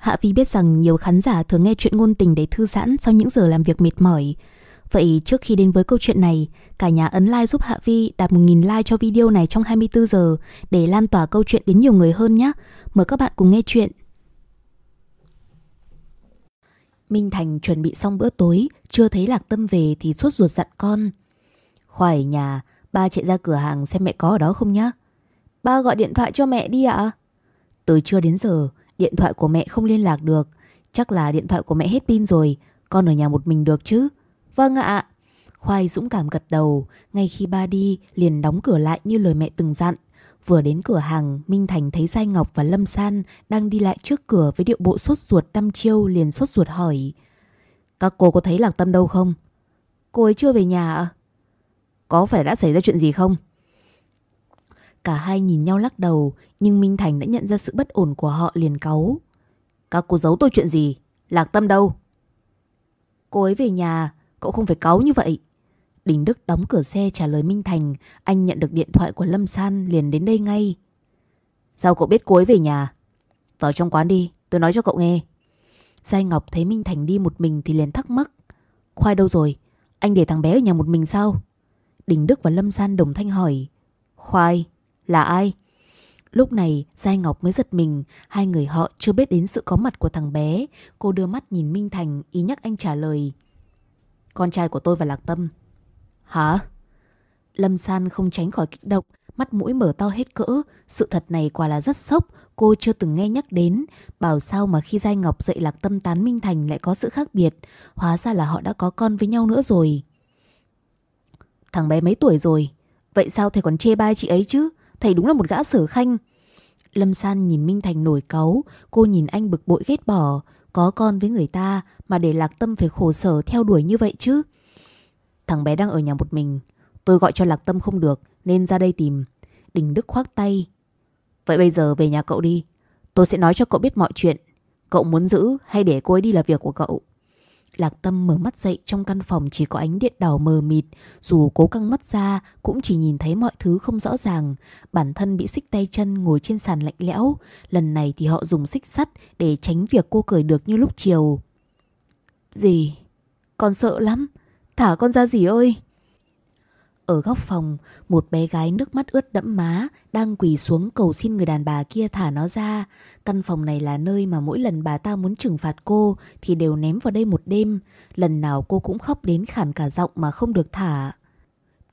Hạ Vi biết rằng nhiều khán giả thường nghe chuyện ngôn tình để thư giãn sau những giờ làm việc mệt mỏi. Vậy trước khi đến với câu chuyện này, cả nhà ấn like giúp Hạ Vi đạt 1.000 like cho video này trong 24 giờ để lan tỏa câu chuyện đến nhiều người hơn nhé. Mời các bạn cùng nghe chuyện. Minh Thành chuẩn bị xong bữa tối, chưa thấy Lạc Tâm về thì suốt ruột dặn con. Khoải nhà, ba chạy ra cửa hàng xem mẹ có ở đó không nhá. Ba gọi điện thoại cho mẹ đi ạ. Từ trưa đến giờ, điện thoại của mẹ không liên lạc được. Chắc là điện thoại của mẹ hết pin rồi, con ở nhà một mình được chứ. Vâng ạ. Khoai dũng cảm gật đầu, ngay khi ba đi liền đóng cửa lại như lời mẹ từng dặn. Vừa đến cửa hàng, Minh Thành thấy Giai Ngọc và Lâm San đang đi lại trước cửa với điệu bộ sốt ruột đăm chiêu liền sốt ruột hỏi. Các cô có thấy Lạc Tâm đâu không? Cô ấy chưa về nhà ạ? Có phải đã xảy ra chuyện gì không? Cả hai nhìn nhau lắc đầu, nhưng Minh Thành đã nhận ra sự bất ổn của họ liền cáu. Các cô giấu tôi chuyện gì? Lạc Tâm đâu? Cô ấy về nhà, cậu không phải cáu như vậy. Đình Đức đóng cửa xe trả lời Minh Thành, anh nhận được điện thoại của Lâm San liền đến đây ngay. Sao cậu biết cô ấy về nhà? Vào trong quán đi, tôi nói cho cậu nghe. Giai Ngọc thấy Minh Thành đi một mình thì liền thắc mắc. Khoai đâu rồi? Anh để thằng bé ở nhà một mình sao? Đình Đức và Lâm San đồng thanh hỏi. Khoai, là ai? Lúc này, Giai Ngọc mới giật mình. Hai người họ chưa biết đến sự có mặt của thằng bé. Cô đưa mắt nhìn Minh Thành, Ý nhắc anh trả lời. Con trai của tôi và Lạc Tâm. Hả? Lâm San không tránh khỏi kích động, Mắt mũi mở to hết cỡ. Sự thật này quả là rất sốc. Cô chưa từng nghe nhắc đến. Bảo sao mà khi Giai Ngọc dạy Lạc Tâm tán Minh Thành Lại có sự khác biệt? Hóa ra là họ đã có con với nhau nữa rồi. Thằng bé mấy tuổi rồi? Vậy sao thầy còn chê bai chị ấy chứ? Thầy đúng là một gã sở khanh. Lâm San nhìn Minh Thành nổi cáu, Cô nhìn anh bực bội ghét bỏ, Có con với người ta Mà để Lạc Tâm phải khổ sở theo đuổi như vậy chứ? Thằng bé đang ở nhà một mình, Tôi gọi cho Lạc Tâm không được, Nên ra đây tìm. Đình Đức khoác tay. Vậy bây giờ về nhà cậu đi, Tôi sẽ nói cho cậu biết mọi chuyện. Cậu muốn giữ hay để cô ấy đi là việc của cậu? Lạc Tâm mở mắt dậy trong căn phòng chỉ có ánh điện đỏ mờ mịt, dù cố căng mắt ra cũng chỉ nhìn thấy mọi thứ không rõ ràng. Bản thân bị xích tay chân ngồi trên sàn lạnh lẽo, lần này thì họ dùng xích sắt để tránh việc cô cởi được như lúc chiều. Dì, Con sợ lắm, thả con ra dì ơi! Ở góc phòng, một bé gái nước mắt ướt đẫm má đang quỳ xuống cầu xin người đàn bà kia thả nó ra. Căn phòng này là nơi mà mỗi lần bà ta muốn trừng phạt cô thì đều ném vào đây một đêm. Lần nào cô cũng khóc đến khản cả giọng mà không được thả.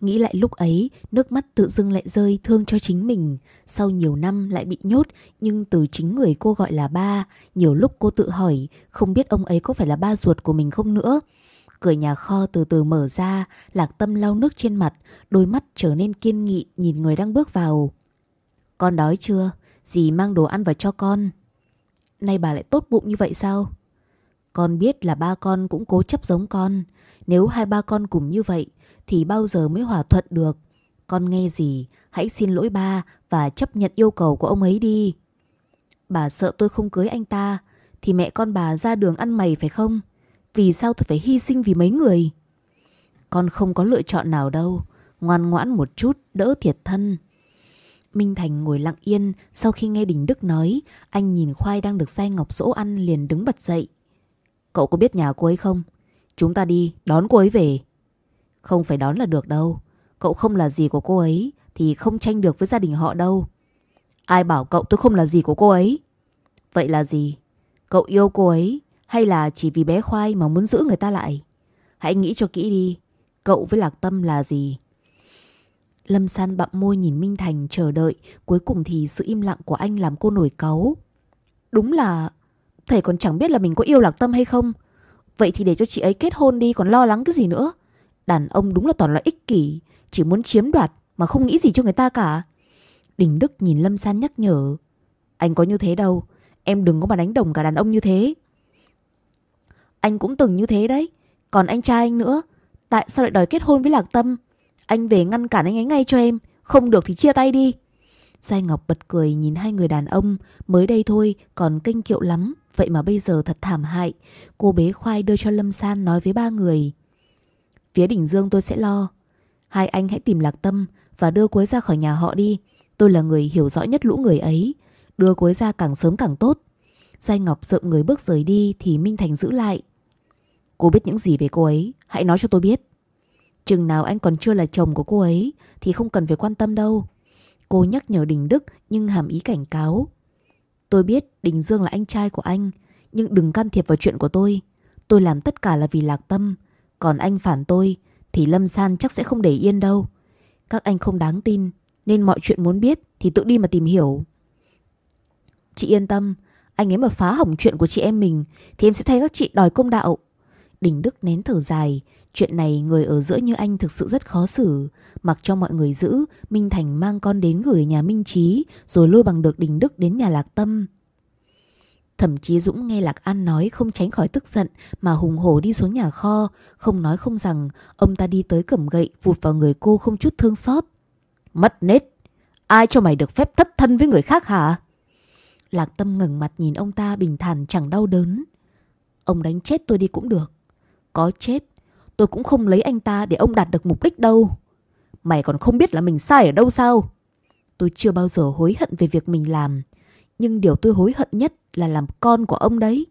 Nghĩ lại lúc ấy, nước mắt tự dưng lại rơi thương cho chính mình. Sau nhiều năm lại bị nhốt, nhưng từ chính người cô gọi là ba. Nhiều lúc cô tự hỏi, không biết ông ấy có phải là ba ruột của mình không nữa. Cửa nhà kho từ từ mở ra, lạc tâm lau nước trên mặt, đôi mắt trở nên kiên nghị nhìn người đang bước vào. Con đói chưa? Dì mang đồ ăn vào cho con. Nay bà lại tốt bụng như vậy sao? Con biết là ba con cũng cố chấp giống con. Nếu hai ba con cùng như vậy thì bao giờ mới hòa thuận được. Con nghe gì, hãy xin lỗi ba và chấp nhận yêu cầu của ông ấy đi. Bà sợ tôi không cưới anh ta thì mẹ con bà ra đường ăn mày phải không? Vì sao tôi phải hy sinh vì mấy người? Con không có lựa chọn nào đâu. Ngoan ngoãn một chút, đỡ thiệt thân. Minh Thành ngồi lặng yên sau khi nghe Đình Đức nói. Anh nhìn Khoai đang được Say Ngọc dỗ ăn liền đứng bật dậy. Cậu có biết nhà cô ấy không? Chúng ta đi, đón cô ấy về. Không phải đón là được đâu. Cậu không là gì của cô ấy thì không tranh được với gia đình họ đâu. Ai bảo cậu tôi không là gì của cô ấy? Vậy là gì? Cậu yêu cô ấy hay là chỉ vì bé khoai mà muốn giữ người ta lại? Hãy nghĩ cho kỹ đi. Cậu với Lạc Tâm là gì? Lâm San bặm môi nhìn Minh Thành chờ đợi. Cuối cùng thì sự im lặng của anh làm cô nổi cáu. Đúng là... Thầy còn chẳng biết là mình có yêu Lạc Tâm hay không. Vậy thì để cho chị ấy kết hôn đi, còn lo lắng cái gì nữa. Đàn ông đúng là toàn là ích kỷ. Chỉ muốn chiếm đoạt mà không nghĩ gì cho người ta cả. Đình Đức nhìn Lâm San nhắc nhở. Anh có như thế đâu. Em đừng có mà đánh đồng cả đàn ông như thế. Anh cũng từng như thế đấy. Còn anh trai anh nữa. Tại sao lại đòi kết hôn với Lạc Tâm? Anh về ngăn cản anh ấy ngay cho em. Không được thì chia tay đi. Giai Ngọc bật cười nhìn hai người đàn ông. Mới đây thôi, còn kinh kiệu lắm. Vậy mà bây giờ thật thảm hại. Cô bế khoai đưa cho Lâm San nói với ba người. Phía đỉnh Dương tôi sẽ lo. Hai anh hãy tìm Lạc Tâm và đưa cô ấy ra khỏi nhà họ đi. Tôi là người hiểu rõ nhất lũ người ấy. Đưa cô ấy ra càng sớm càng tốt. Giai Ngọc rợm người bước rời đi thì Minh Thành giữ lại. Cô biết những gì về cô ấy, hãy nói cho tôi biết. Chừng nào anh còn chưa là chồng của cô ấy thì không cần phải quan tâm đâu. Cô nhắc nhở Đình Đức nhưng hàm ý cảnh cáo. Tôi biết Đình Dương là anh trai của anh, nhưng đừng can thiệp vào chuyện của tôi. Tôi làm tất cả là vì lạc tâm. Còn anh phản tôi thì Lâm San chắc sẽ không để yên đâu. Các anh không đáng tin, nên mọi chuyện muốn biết thì tự đi mà tìm hiểu. Chị yên tâm, anh ấy mà phá hỏng chuyện của chị em mình thì em sẽ thay các chị đòi công đạo. Đình Đức nén thở dài, chuyện này người ở giữa như anh thực sự rất khó xử. Mặc cho mọi người giữ, Minh Thành mang con đến gửi nhà Minh Trí rồi lôi bằng được Đình Đức đến nhà Lạc Tâm. Thậm chí Dũng nghe Lạc An nói không tránh khỏi tức giận mà hùng hổ đi xuống nhà kho, không nói không rằng, ông ta đi tới cầm gậy vụt vào người cô không chút thương xót. Mất nết, ai cho mày được phép thất thân với người khác hả? Lạc Tâm ngẩng mặt nhìn ông ta bình thản chẳng đau đớn. Ông đánh chết tôi đi cũng được. Có chết, tôi cũng không lấy anh ta để ông đạt được mục đích đâu. Mày còn không biết là mình sai ở đâu sao? Tôi chưa bao giờ hối hận về việc mình làm. Nhưng điều tôi hối hận nhất là làm con của ông đấy.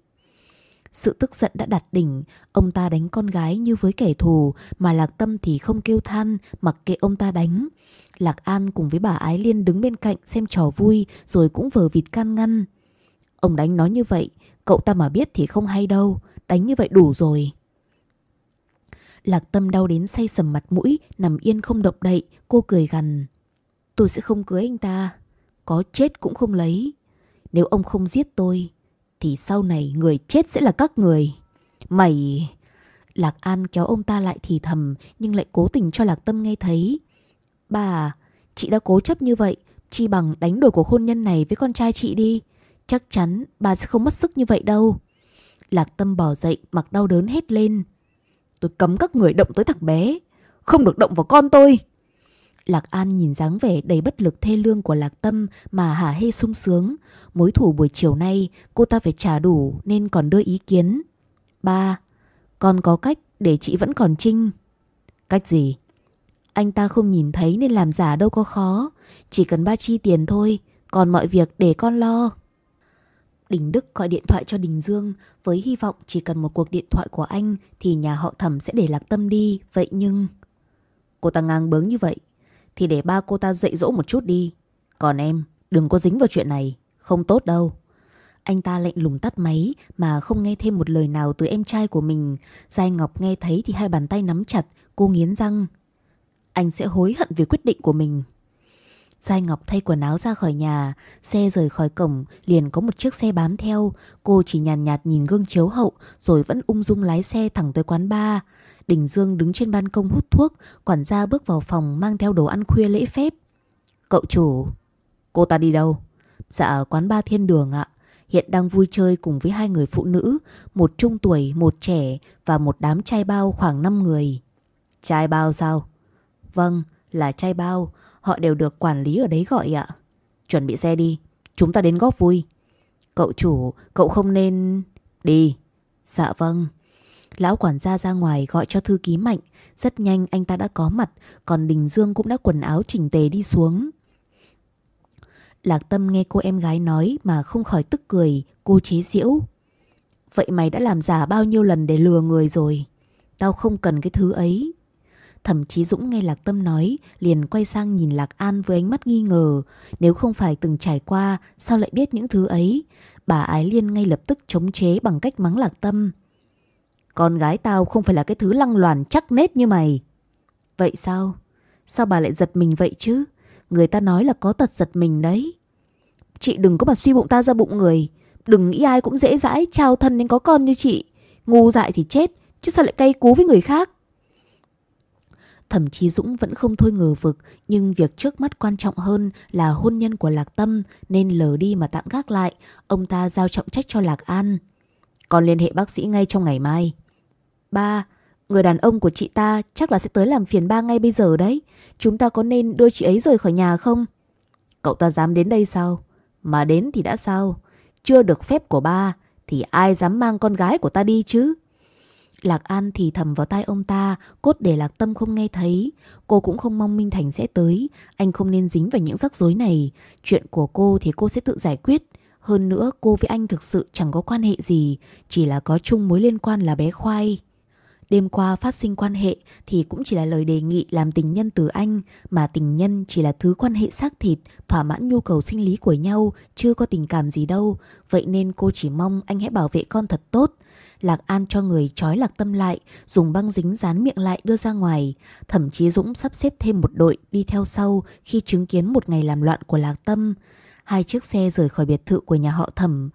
Sự tức giận đã đạt đỉnh, ông ta đánh con gái như với kẻ thù mà Lạc Tâm thì không kêu than mặc kệ ông ta đánh. Lạc An cùng với bà Ái Liên đứng bên cạnh xem trò vui rồi cũng vờ vịt can ngăn. Ông đánh nói như vậy, cậu ta mà biết thì không hay đâu, đánh như vậy đủ rồi. Lạc Tâm đau đến say sầm mặt mũi, nằm yên không động đậy, cô cười gằn. Tôi sẽ không cưới anh ta, có chết cũng không lấy. Nếu ông không giết tôi, thì sau này người chết sẽ là các người. Mày... Lạc An kéo ông ta lại thì thầm nhưng lại cố tình cho Lạc Tâm nghe thấy. Bà, chị đã cố chấp như vậy, chi bằng đánh đổi cuộc hôn nhân này với con trai chị đi. Chắc chắn bà sẽ không mất sức như vậy đâu. Lạc Tâm bỏ dậy mặc đau đớn hết lên. Tôi cấm các người động tới thằng bé. Không được động vào con tôi. Lạc An nhìn dáng vẻ đầy bất lực thê lương của Lạc Tâm mà hả hê sung sướng. Mối thủ buổi chiều nay cô ta phải trả đủ nên còn đưa ý kiến. Ba, con có cách để chị vẫn còn trinh. Cách gì? Anh ta không nhìn thấy nên làm giả đâu có khó. Chỉ cần ba chi tiền thôi, còn mọi việc để con lo. Đình Đức gọi điện thoại cho Đình Dương với hy vọng chỉ cần một cuộc điện thoại của anh thì nhà họ thẩm sẽ để lạc tâm đi. Vậy nhưng... Cô ta ngang bướng như vậy thì để ba cô ta dạy dỗ một chút đi. Còn em, đừng có dính vào chuyện này, không tốt đâu. Anh ta lệnh lùng tắt máy mà không nghe thêm một lời nào từ em trai của mình. Giai Ngọc nghe thấy thì hai bàn tay nắm chặt, cô nghiến răng. Anh sẽ hối hận vì quyết định của mình. Giai Ngọc thay quần áo ra khỏi nhà, xe rời khỏi cổng, liền có một chiếc xe bám theo. Cô chỉ nhàn nhạt, nhạt nhìn gương chiếu hậu rồi vẫn ung dung lái xe thẳng tới quán bar. Đình Dương đứng trên ban công hút thuốc, quản gia bước vào phòng mang theo đồ ăn khuya lễ phép. Cậu chủ, cô ta đi đâu? Dạ ở quán ba thiên đường ạ. Hiện đang vui chơi cùng với hai người phụ nữ, một trung tuổi, một trẻ và một đám trai bao khoảng 5 người. Trai bao sao? Vâng, là trai bao, họ đều được quản lý ở đấy gọi ạ. Chuẩn bị xe đi, chúng ta đến góp vui. Cậu chủ, cậu không nên... Đi. Dạ vâng. Lão quản gia ra ngoài gọi cho thư ký mạnh. Rất nhanh anh ta đã có mặt, còn Đình Dương cũng đã quần áo chỉnh tề đi xuống. Lạc Tâm nghe cô em gái nói mà không khỏi tức cười, cô chế giễu. Vậy mày đã làm giả bao nhiêu lần để lừa người rồi? Tao không cần cái thứ ấy. Thậm chí Dũng nghe Lạc Tâm nói, liền quay sang nhìn Lạc An với ánh mắt nghi ngờ. Nếu không phải từng trải qua, sao lại biết những thứ ấy? Bà Ái Liên ngay lập tức chống chế bằng cách mắng Lạc Tâm. Con gái tao không phải là cái thứ lăng loàn chắc nết như mày. Vậy sao? Sao bà lại giật mình vậy chứ? Người ta nói là có tật giật mình đấy. Chị đừng có mà suy bụng ta ra bụng người. Đừng nghĩ ai cũng dễ dãi trao thân nên có con như chị. Ngu dại thì chết, chứ sao lại cay cú với người khác? Thậm chí Dũng vẫn không thôi ngờ vực, nhưng việc trước mắt quan trọng hơn là hôn nhân của Lạc Tâm nên lờ đi mà tạm gác lại, ông ta giao trọng trách cho Lạc An. còn liên hệ bác sĩ ngay trong ngày mai. Ba, người đàn ông của chị ta chắc là sẽ tới làm phiền ba ngay bây giờ đấy. Chúng ta có nên đưa chị ấy rời khỏi nhà không? Cậu ta dám đến đây sao? Mà đến thì đã sao? Chưa được phép của ba thì ai dám mang con gái của ta đi chứ? Lạc An thì thầm vào tai ông ta, cốt để Lạc Tâm không nghe thấy. Cô cũng không mong Minh Thành sẽ tới, anh không nên dính vào những rắc rối này. Chuyện của cô thì cô sẽ tự giải quyết. Hơn nữa cô với anh thực sự chẳng có quan hệ gì, chỉ là có chung mối liên quan là bé Khoai. Đêm qua phát sinh quan hệ thì cũng chỉ là lời đề nghị làm tình nhân từ anh, mà tình nhân chỉ là thứ quan hệ xác thịt, thỏa mãn nhu cầu sinh lý của nhau, chưa có tình cảm gì đâu. Vậy nên cô chỉ mong anh hãy bảo vệ con thật tốt. Lạc An cho người trói Lạc Tâm lại, dùng băng dính dán miệng lại đưa ra ngoài. Thậm chí Dũng sắp xếp thêm một đội đi theo sau khi chứng kiến một ngày làm loạn của Lạc Tâm. Hai chiếc xe rời khỏi biệt thự của nhà họ Thẩm.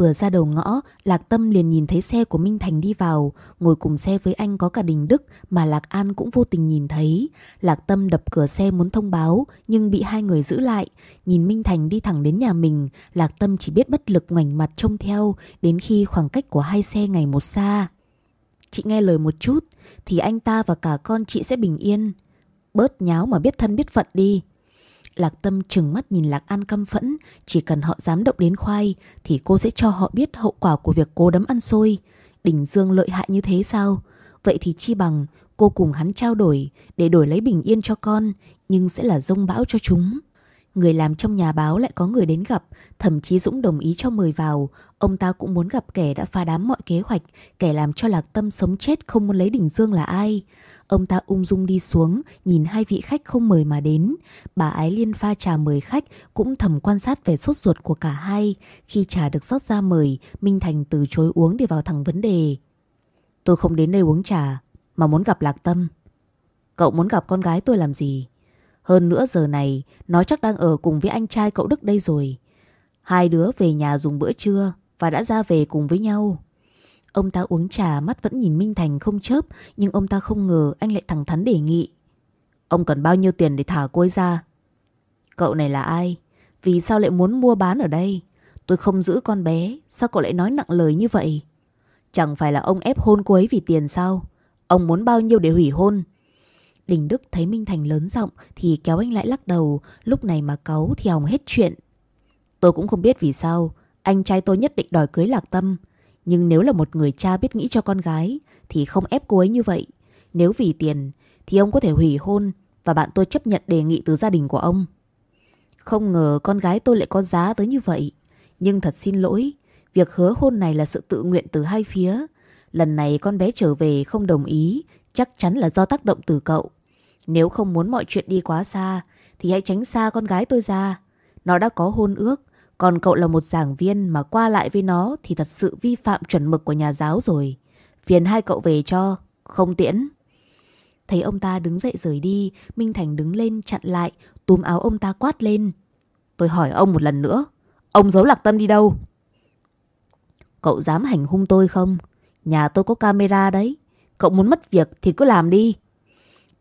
Vừa ra đầu ngõ, Lạc Tâm liền nhìn thấy xe của Minh Thành đi vào, ngồi cùng xe với anh có cả Đình Đức mà Lạc An cũng vô tình nhìn thấy. Lạc Tâm đập cửa xe muốn thông báo, nhưng bị hai người giữ lại. Nhìn Minh Thành đi thẳng đến nhà mình, Lạc Tâm chỉ biết bất lực ngoảnh mặt trông theo, đến khi khoảng cách của hai xe ngày một xa. Chị nghe lời một chút, thì anh ta và cả con chị sẽ bình yên. Bớt nháo mà biết thân biết phận đi. Lạc Tâm trừng mắt nhìn Lạc An căm phẫn, chỉ cần họ dám động đến khoai thì cô sẽ cho họ biết hậu quả của việc cố đấm ăn xôi. Đình Dương lợi hại như thế sao? Vậy thì chi bằng cô cùng hắn trao đổi để đổi lấy bình yên cho con, nhưng sẽ là rông bão cho chúng. Người làm trong nhà báo lại có người đến gặp, thậm chí Dũng đồng ý cho mời vào. Ông ta cũng muốn gặp kẻ đã phá đám mọi kế hoạch, kẻ làm cho Lạc Tâm sống chết không muốn lấy Đình Dương là ai. Ông ta ung dung đi xuống, nhìn hai vị khách không mời mà đến. Bà Ái Liên pha trà mời khách, cũng thầm quan sát về sốt ruột của cả hai. Khi trà được rót ra mời, Minh Thành từ chối uống để vào thẳng vấn đề. Tôi không đến đây uống trà, mà muốn gặp Lạc Tâm. Cậu muốn gặp con gái tôi làm gì? Hơn nữa giờ này, nó chắc đang ở cùng với anh trai cậu Đức đây rồi. Hai đứa về nhà dùng bữa trưa và đã ra về cùng với nhau. Ông ta uống trà mắt vẫn nhìn Minh Thành không chớp nhưng ông ta không ngờ anh lại thẳng thắn đề nghị. Ông cần bao nhiêu tiền để thả cô ấy ra? Cậu này là ai? Vì sao lại muốn mua bán ở đây? Tôi không giữ con bé, sao cậu lại nói nặng lời như vậy? Chẳng phải là ông ép hôn cô ấy vì tiền sao? Ông muốn bao nhiêu để hủy hôn? Đình Đức thấy Minh Thành lớn giọng thì kéo anh lại lắc đầu, lúc này mà cáu thì hỏng hết chuyện. Tôi cũng không biết vì sao, anh trai tôi nhất định đòi cưới Lạc Tâm. Nhưng nếu là một người cha biết nghĩ cho con gái thì không ép cô ấy như vậy. Nếu vì tiền thì ông có thể hủy hôn và bạn tôi chấp nhận đề nghị từ gia đình của ông. Không ngờ con gái tôi lại có giá tới như vậy. Nhưng thật xin lỗi, việc hứa hôn này là sự tự nguyện từ hai phía. Lần này con bé trở về không đồng ý, chắc chắn là do tác động từ cậu. Nếu không muốn mọi chuyện đi quá xa thì hãy tránh xa con gái tôi ra. Nó đã có hôn ước, còn cậu là một giảng viên mà qua lại với nó thì thật sự vi phạm chuẩn mực của nhà giáo rồi. Phiền hai cậu về cho, không tiễn. Thấy ông ta đứng dậy rời đi, Minh Thành đứng lên chặn lại, túm áo ông ta quát lên. Tôi hỏi ông một lần nữa, ông giấu lạc tâm đi đâu? Cậu dám hành hung tôi không? Nhà tôi có camera đấy, cậu muốn mất việc thì cứ làm đi.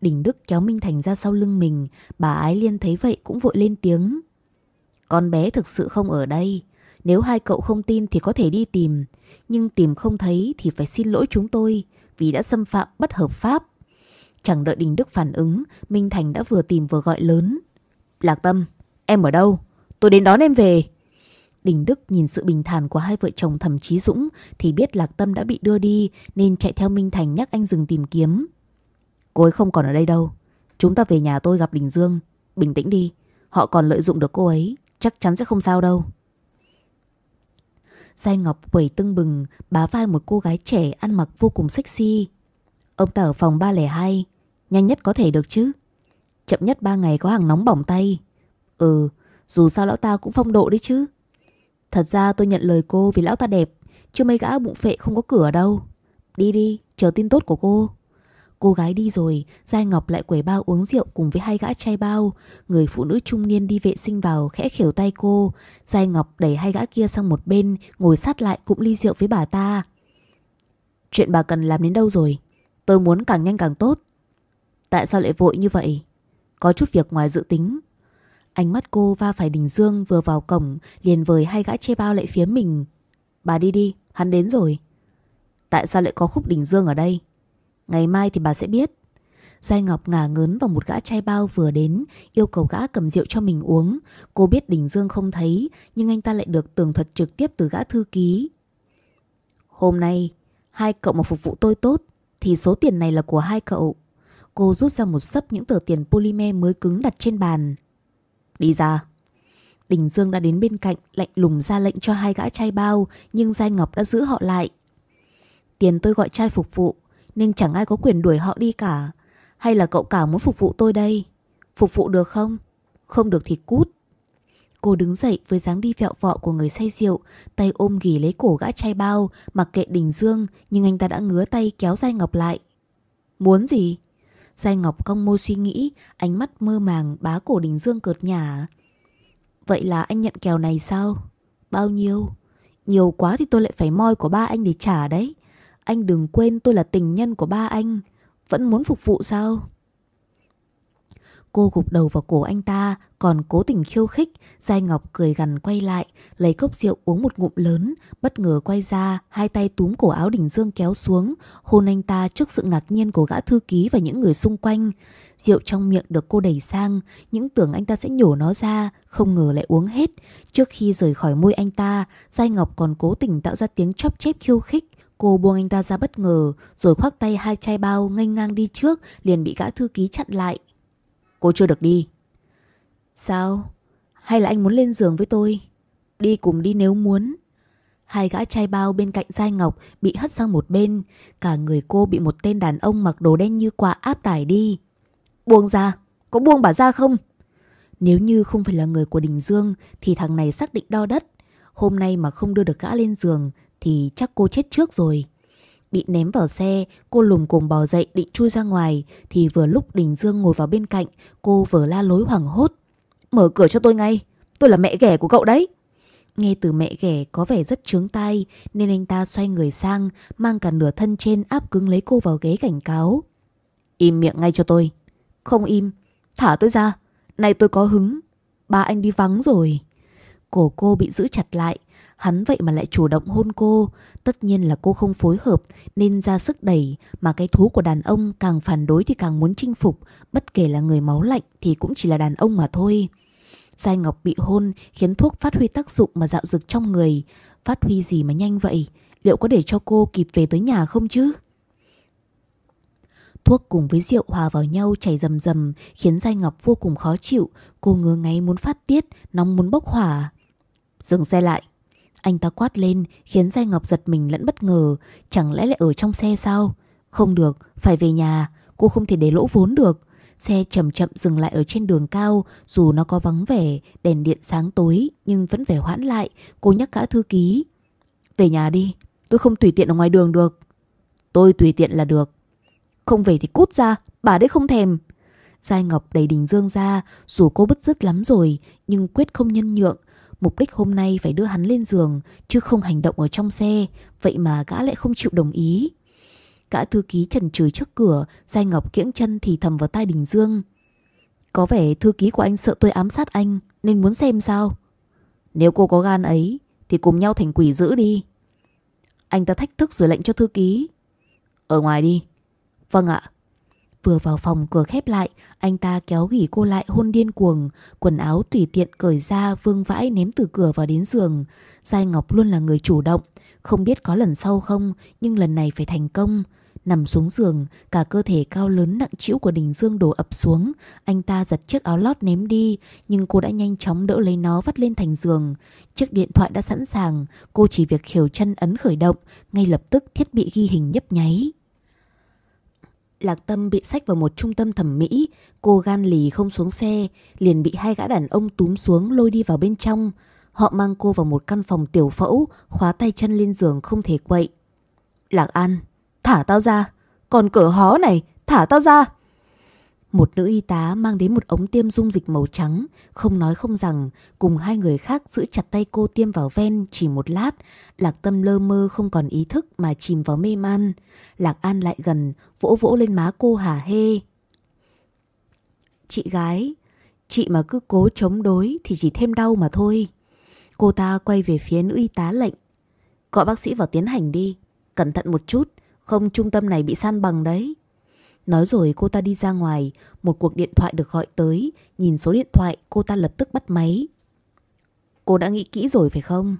Đình Đức kéo Minh Thành ra sau lưng mình, bà Ái Liên thấy vậy cũng vội lên tiếng. Con bé thực sự không ở đây. Nếu hai cậu không tin thì có thể đi tìm. Nhưng tìm không thấy thì phải xin lỗi chúng tôi vì đã xâm phạm bất hợp pháp. Chẳng đợi Đình Đức phản ứng, Minh Thành đã vừa tìm vừa gọi lớn. Lạc Tâm, em ở đâu? Tôi đến đón em về. Đình Đức nhìn sự bình thản của hai vợ chồng thẩm chí Dũng thì biết Lạc Tâm đã bị đưa đi nên chạy theo Minh Thành nhắc anh dừng tìm kiếm. Cô ấy không còn ở đây đâu. Chúng ta về nhà tôi gặp Đình Dương. Bình tĩnh đi. Họ còn lợi dụng được cô ấy. Chắc chắn sẽ không sao đâu. Giai Ngọc quẩy tưng bừng bá vai một cô gái trẻ ăn mặc vô cùng sexy. Ông ta ở phòng 302. Nhanh nhất có thể được chứ. Chậm nhất 3 ngày có hàng nóng bỏng tay. Ừ, dù sao lão ta cũng phong độ đấy chứ. Thật ra tôi nhận lời cô vì lão ta đẹp. Chứ mấy gã bụng phệ không có cửa đâu. Đi đi, chờ tin tốt của cô. Cô gái đi rồi, Giai Ngọc lại quẩy bao uống rượu cùng với hai gã trai bao. Người phụ nữ trung niên đi vệ sinh vào khẽ khều tay cô. Giai Ngọc đẩy hai gã kia sang một bên, ngồi sát lại cũng ly rượu với bà ta. Chuyện bà cần làm đến đâu rồi? Tôi muốn càng nhanh càng tốt. Tại sao lại vội như vậy? Có chút việc ngoài dự tính. Ánh mắt cô va phải Đình Dương vừa vào cổng, liền vời hai gã chê bao lại phía mình. Bà đi đi, hắn đến rồi. Tại sao lại có khúc Đình Dương ở đây? Ngày mai thì bà sẽ biết. Giai Ngọc ngả ngớn vào một gã trai bao vừa đến, yêu cầu gã cầm rượu cho mình uống. Cô biết Đình Dương không thấy, nhưng anh ta lại được tường thuật trực tiếp từ gã thư ký. Hôm nay, hai cậu mà phục vụ tôi tốt, thì số tiền này là của hai cậu. Cô rút ra một sấp những tờ tiền polymer mới cứng đặt trên bàn. Đi ra. Đình Dương đã đến bên cạnh lạnh lùng ra lệnh cho hai gã trai bao nhưng Giai Ngọc đã giữ họ lại. Tiền tôi gọi trai phục vụ nên chẳng ai có quyền đuổi họ đi cả. Hay là cậu cả muốn phục vụ tôi đây? Phục vụ được không? Không được thì cút. Cô đứng dậy với dáng đi vẹo vọ của người say rượu, tay ôm ghì lấy cổ gã trai bao, mặc kệ Đình Dương, nhưng anh ta đã ngứa tay kéo Giai Ngọc lại. Muốn gì? Giai Ngọc cong môi suy nghĩ, ánh mắt mơ màng bá cổ Đình Dương cợt nhả. Vậy là anh nhận kèo này sao? Bao nhiêu? Nhiều quá thì tôi lại phải moi của ba anh để trả đấy. Anh đừng quên tôi là tình nhân của ba anh. Vẫn muốn phục vụ sao? Cô gục đầu vào cổ anh ta, Còn cố tình khiêu khích Giai Ngọc cười gằn quay lại, Lấy cốc rượu uống một ngụm lớn, Bất ngờ quay ra, Hai tay túm cổ áo đỉnh Dương kéo xuống, Hôn anh ta trước sự ngạc nhiên của gã thư ký Và những người xung quanh Rượu trong miệng được cô đẩy sang, Những tưởng anh ta sẽ nhổ nó ra, Không ngờ lại uống hết Trước khi rời khỏi môi anh ta, Giai Ngọc còn cố tình tạo ra tiếng chóp chép khiêu khích Cô buông anh ta ra bất ngờ Rồi khoác tay hai chai bao nghênh ngang đi trước Liền bị gã thư ký chặn lại Cô chưa được đi. Sao? Hay là anh muốn lên giường với tôi? Đi cùng đi nếu muốn. Hai gã trai bao bên cạnh Giai Ngọc bị hất sang một bên. Cả người cô bị một tên đàn ông mặc đồ đen như quạ áp tải đi. Buông ra, có buông bà ra không? Nếu như không phải là người của Đình Dương thì thằng này xác định đo đất. Hôm nay mà không đưa được gã lên giường thì chắc cô chết trước rồi. Bị ném vào xe, cô lùm cùng bò dậy định chui ra ngoài thì vừa lúc Đình Dương ngồi vào bên cạnh, cô vừa la lối hoảng hốt. Mở cửa cho tôi ngay, tôi là mẹ ghẻ của cậu đấy. Nghe từ mẹ ghẻ có vẻ rất trướng tai nên anh ta xoay người sang, mang cả nửa thân trên áp cứng lấy cô vào ghế cảnh cáo. Im miệng ngay cho tôi. Không im, thả tôi ra. Này tôi có hứng. Ba anh đi vắng rồi. Cổ cô bị giữ chặt lại, Hắn vậy mà lại chủ động hôn cô Tất nhiên là cô không phối hợp Nên ra sức đẩy Mà cái thú của đàn ông càng phản đối thì càng muốn chinh phục Bất kể là người máu lạnh Thì cũng chỉ là đàn ông mà thôi Giai Ngọc bị hôn khiến thuốc phát huy tác dụng mà dạo dực trong người Phát huy gì mà nhanh vậy Liệu có để cho cô kịp về tới nhà không chứ Thuốc cùng với rượu hòa vào nhau chảy rầm rầm khiến Giai Ngọc vô cùng khó chịu. Cô ngứa ngáy muốn phát tiết, nóng muốn bốc hỏa. Dừng xe lại. Anh ta quát lên khiến Giai Ngọc giật mình lẫn bất ngờ. Chẳng lẽ lại ở trong xe sao? Không được, phải về nhà. Cô không thể để lỗ vốn được. Xe chậm chậm dừng lại ở trên đường cao Dù nó có vắng vẻ Đèn điện sáng tối Nhưng vẫn phải hoãn lại Cô nhắc cả thư ký Về nhà đi Tôi không tùy tiện ở ngoài đường được Tôi tùy tiện là được Không về thì cút ra Bà đấy không thèm Giai Ngọc đầy Đình Dương ra Dù cô bứt rứt lắm rồi Nhưng quyết không nhân nhượng Mục đích hôm nay phải đưa hắn lên giường, Chứ không hành động ở trong xe, Vậy mà gã lại không chịu đồng ý. Gã thư ký trần trừ trước cửa, Giai Ngọc kiễng chân thì thầm vào tai Đình Dương. Có vẻ thư ký của anh sợ tôi ám sát anh, Nên muốn xem sao? Nếu cô có gan ấy, Thì cùng nhau thành quỷ giữ đi. Anh ta thách thức rồi lệnh cho thư ký. Ở ngoài đi. Vâng ạ. Vừa vào phòng cửa khép lại, anh ta kéo gỉ cô lại hôn điên cuồng, quần áo tùy tiện cởi ra vương vãi ném từ cửa vào đến giường. Giai Ngọc luôn là người chủ động, không biết có lần sau không, nhưng lần này phải thành công. Nằm xuống giường, cả cơ thể cao lớn nặng trĩu của Đình Dương đổ ập xuống. Anh ta giật chiếc áo lót ném đi, nhưng cô đã nhanh chóng đỡ lấy nó vắt lên thành giường. Chiếc điện thoại đã sẵn sàng, cô chỉ việc khều chân ấn khởi động, ngay lập tức thiết bị ghi hình nhấp nháy. Lạc Tâm bị sách vào một trung tâm thẩm mỹ, cô gan lì không xuống xe, liền bị hai gã đàn ông túm xuống lôi đi vào bên trong. Họ mang cô vào một căn phòng tiểu phẫu, khóa tay chân lên giường không thể quậy. Lạc An, thả tao ra, còn cỡ hó này, thả tao ra. Một nữ y tá mang đến một ống tiêm dung dịch màu trắng, không nói không rằng, cùng hai người khác giữ chặt tay cô tiêm vào ven chỉ một lát. Lạc tâm lơ mơ không còn ý thức mà chìm vào mê man. Lạc An lại gần, vỗ vỗ lên má cô hả hê. Chị gái, chị mà cứ cố chống đối thì chỉ thêm đau mà thôi. Cô ta quay về phía nữ y tá lệnh. Gọi bác sĩ vào tiến hành đi, cẩn thận một chút, không trung tâm này bị san bằng đấy. Nói rồi cô ta đi ra ngoài, một cuộc điện thoại được gọi tới, nhìn số điện thoại cô ta lập tức bắt máy. Cô đã nghĩ kỹ rồi phải không?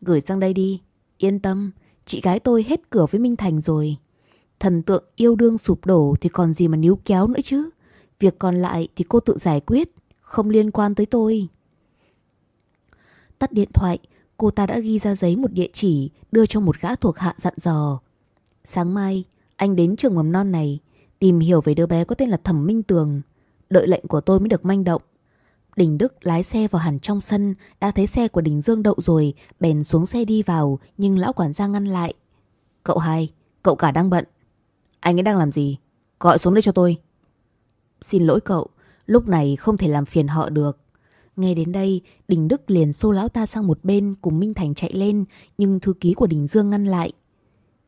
Gửi sang đây đi, yên tâm, chị gái tôi hết cửa với Minh Thành rồi. Thần tượng yêu đương sụp đổ thì còn gì mà níu kéo nữa chứ. Việc còn lại thì cô tự giải quyết, không liên quan tới tôi. Tắt điện thoại, cô ta đã ghi ra giấy một địa chỉ đưa cho một gã thuộc hạ dặn dò. Sáng mai, anh đến trường mầm non này, tìm hiểu về đứa bé có tên là Thẩm Minh Tường. Đợi lệnh của tôi mới được manh động. Đình Đức lái xe vào hẳn trong sân, đã thấy xe của Đình Dương đậu rồi, bèn xuống xe đi vào, nhưng lão quản gia ngăn lại. Cậu hai, cậu cả đang bận. Anh ấy đang làm gì? Gọi xuống đây cho tôi. Xin lỗi cậu, lúc này không thể làm phiền họ được. Nghe đến đây, Đình Đức liền xô lão ta sang một bên cùng Minh Thành chạy lên, nhưng thư ký của Đình Dương ngăn lại.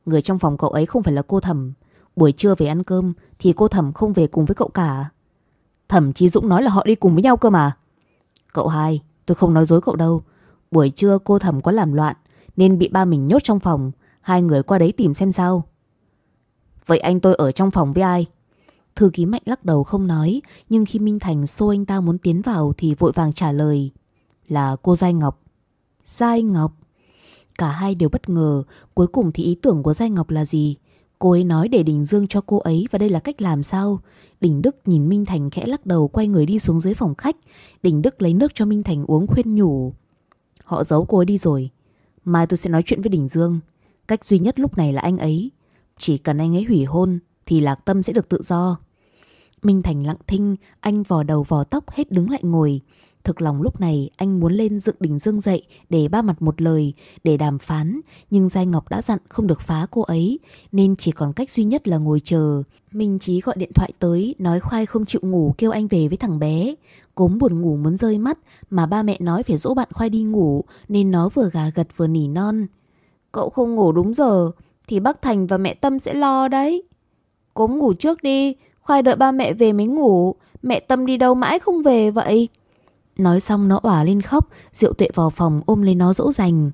Người trong phòng cậu ấy không phải là cô Thẩm. Buổi trưa về ăn cơm thì cô Thẩm không về cùng với cậu cả. Thẩm Chí Dũng nói là họ đi cùng với nhau cơ mà. Cậu hai, tôi không nói dối cậu đâu. Buổi trưa cô Thẩm có làm loạn nên bị ba mình nhốt trong phòng. Hai người qua đấy tìm xem sao. Vậy anh tôi ở trong phòng với ai? Thư ký mạnh lắc đầu không nói, nhưng khi Minh Thành xô anh ta muốn tiến vào thì vội vàng trả lời. Là cô Giai Ngọc. Giai Ngọc? Cả hai đều bất ngờ, cuối cùng thì ý tưởng của Giai Ngọc là gì? Cô ấy nói để Đình Dương cho cô ấy và đây là cách làm sao? Đình Đức nhìn Minh Thành khẽ lắc đầu quay người đi xuống dưới phòng khách. Đình Đức lấy nước cho Minh Thành uống khuyên nhủ. Họ giấu cô ấy đi rồi. Mai tôi sẽ nói chuyện với Đình Dương. Cách duy nhất lúc này là anh ấy. Chỉ cần anh ấy hủy hôn thì Lạc Tâm sẽ được tự do. Minh Thành lặng thinh, anh vò đầu vò tóc hết đứng lại ngồi. Thực lòng lúc này anh muốn lên dựng đỉnh dương dậy để ba mặt một lời, để đàm phán. Nhưng Giai Ngọc đã dặn không được phá cô ấy, nên chỉ còn cách duy nhất là ngồi chờ. Minh Chí gọi điện thoại tới, nói khoai không chịu ngủ kêu anh về với thằng bé. Cốm buồn ngủ muốn rơi mắt, mà ba mẹ nói phải dỗ bạn khoai đi ngủ, nên nó vừa gà gật vừa nỉ non. Cậu không ngủ đúng giờ, thì bác Thành và mẹ Tâm sẽ lo đấy. Cốm ngủ trước đi, khoai đợi ba mẹ về mới ngủ, mẹ Tâm đi đâu mãi không về vậy? Nói xong nó ỏa lên khóc, Diệu Tuệ vào phòng ôm lấy nó dỗ dành.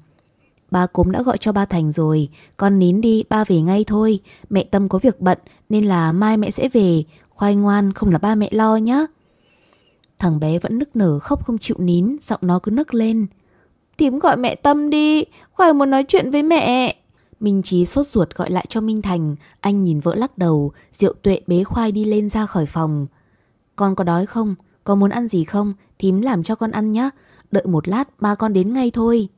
Ba cốm đã gọi cho ba Thành rồi, con nín đi, ba về ngay thôi. Mẹ Tâm có việc bận nên là mai mẹ sẽ về, khoai ngoan không là ba mẹ lo nhá. Thằng bé vẫn nức nở khóc không chịu nín, giọng nó cứ nức lên. Thím gọi mẹ Tâm đi, khoai muốn nói chuyện với mẹ. Minh Trí sốt ruột gọi lại cho Minh Thành, anh nhìn vợ lắc đầu, Diệu Tuệ bế khoai đi lên ra khỏi phòng. Con có đói không? Có muốn ăn gì không? Thím làm cho con ăn nhé. Đợi một lát ba con đến ngay thôi.